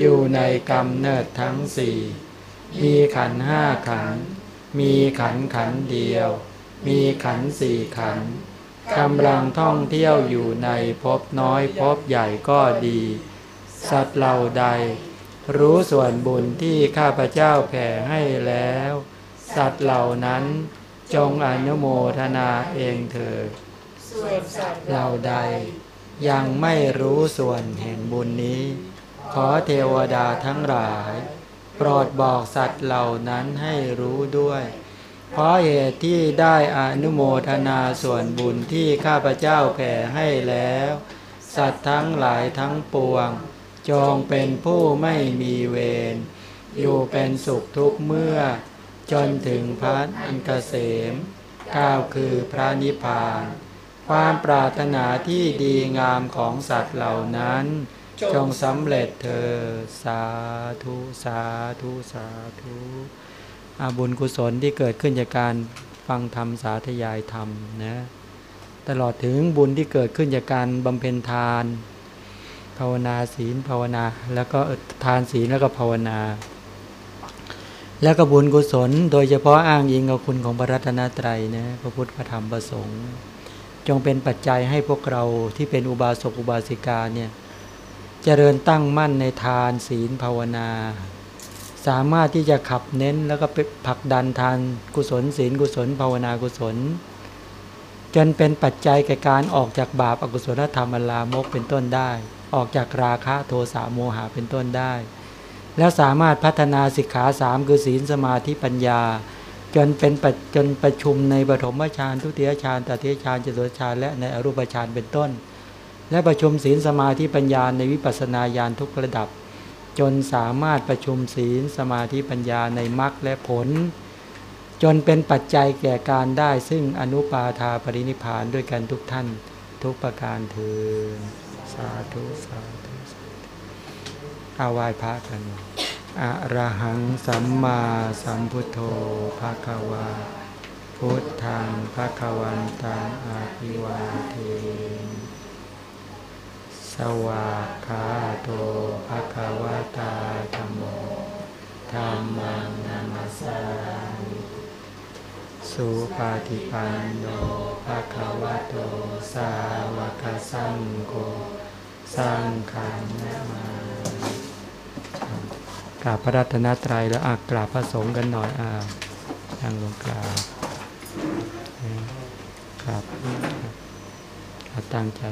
อยู่ในกำเนิดทั้งสี่มีขันธ์ห้าขันธ์มีขันธ์ขันธ์เดียว มีขันธ์สี่ขันธ์กำลังท่องเที่ยวอยู่ในภพน้อยภพใหญ่ก็ดี สัตว์เหล่าใด รู้ส่วนบุญที่ข้าพเจ้าแผ่ให้แล้ว สัตว์เหล่านั้นจงอนุโมทนาเองเถิดเหล่าใด ยังไม่รู้ส่วนแห่งบุญนี้ ขอเทวดาทั้งหลาย โปรดบอกสัตว์เหล่านั้นให้รู้ด้วย เพราะเหตุที่ได้อนุโมทนาส่วนบุญที่ข้าพเจ้าแผ่ให้แล้ว สัตว์ทั้งหลายทั้งปวง จงเป็นผู้ไม่มีเวรอยู่เป็นสุขทุกเมื่อ จนถึงพระอันเกษมก้าวคือพระนิพพาน ความปรารถนาที่ดีงามของสัตว์เหล่านั้น จงสำเร็จเธอสาธุสาธุสาธุอาบุญกุศลที่เกิดขึ้นจากการฟังธรรมสาธยายธรรมนะตลอดถึงบุญที่เกิดขึ้นจากการบำเพ็ญทาน ภาวนาศีลภาวนา แล้วก็ทานศีลแล้วก็ภาวนา แล้วก็บุญกุศล โดยเฉพาะอ้างอิงกับคุณของพระรัตนตรัยนะพระพุทธพระธรรมพระสงฆ์จงเป็นปัจจัยให้พวกเราที่เป็นอุบาสกอุบาสิกาเนี่ย เจริญตั้งมั่นในทานศีลภาวนา สามารถที่จะขับเน้นแล้วก็ไปผลักดันทานกุศลศีลกุศล ภาวนากุศล จนเป็นปัจจัยแก่การออกจากบาปอากุศลธรรมลามกเป็นต้นได้ ออกจากราคะโทสะโมหะเป็นต้นได้ แล้วสามารถพัฒนาสิกขาสามคือศีลสมาธิปัญญา จนเป็นปจนประชุมในปฐมฌานทุติยฌานตติยฌานจตุฌานและในอรูปฌานเป็นต้น และประชุมศีลสมาธิปัญญาในวิปัสสนาญาณทุกระดับ จนสามารถประชุมศีลสมาธิปัญญาในมรรคและผล จนเป็นปัจจัยแก่การได้ซึ่งอนุปาทาปรินิพานด้วยกันทุกท่านทุกประการเถิดสาธุสาธุสาธุอาไหว้พระกันอะระหังสัมมาสัมพุทโธภะคะวาพุทธังภะคะวันตังอาภิวาเท สวากขาโตภะคะวะตาธัมโมธัมมังนามัสสามิสุปาฏิปันโนภะคะวะโต สาวกสังโฆสังฆันะมามิกราบพระรัตนตรัยแล้วอะกราบพระสงฆ์กันหน่อยอะนั่งลงกราบครับครับตั้งใจ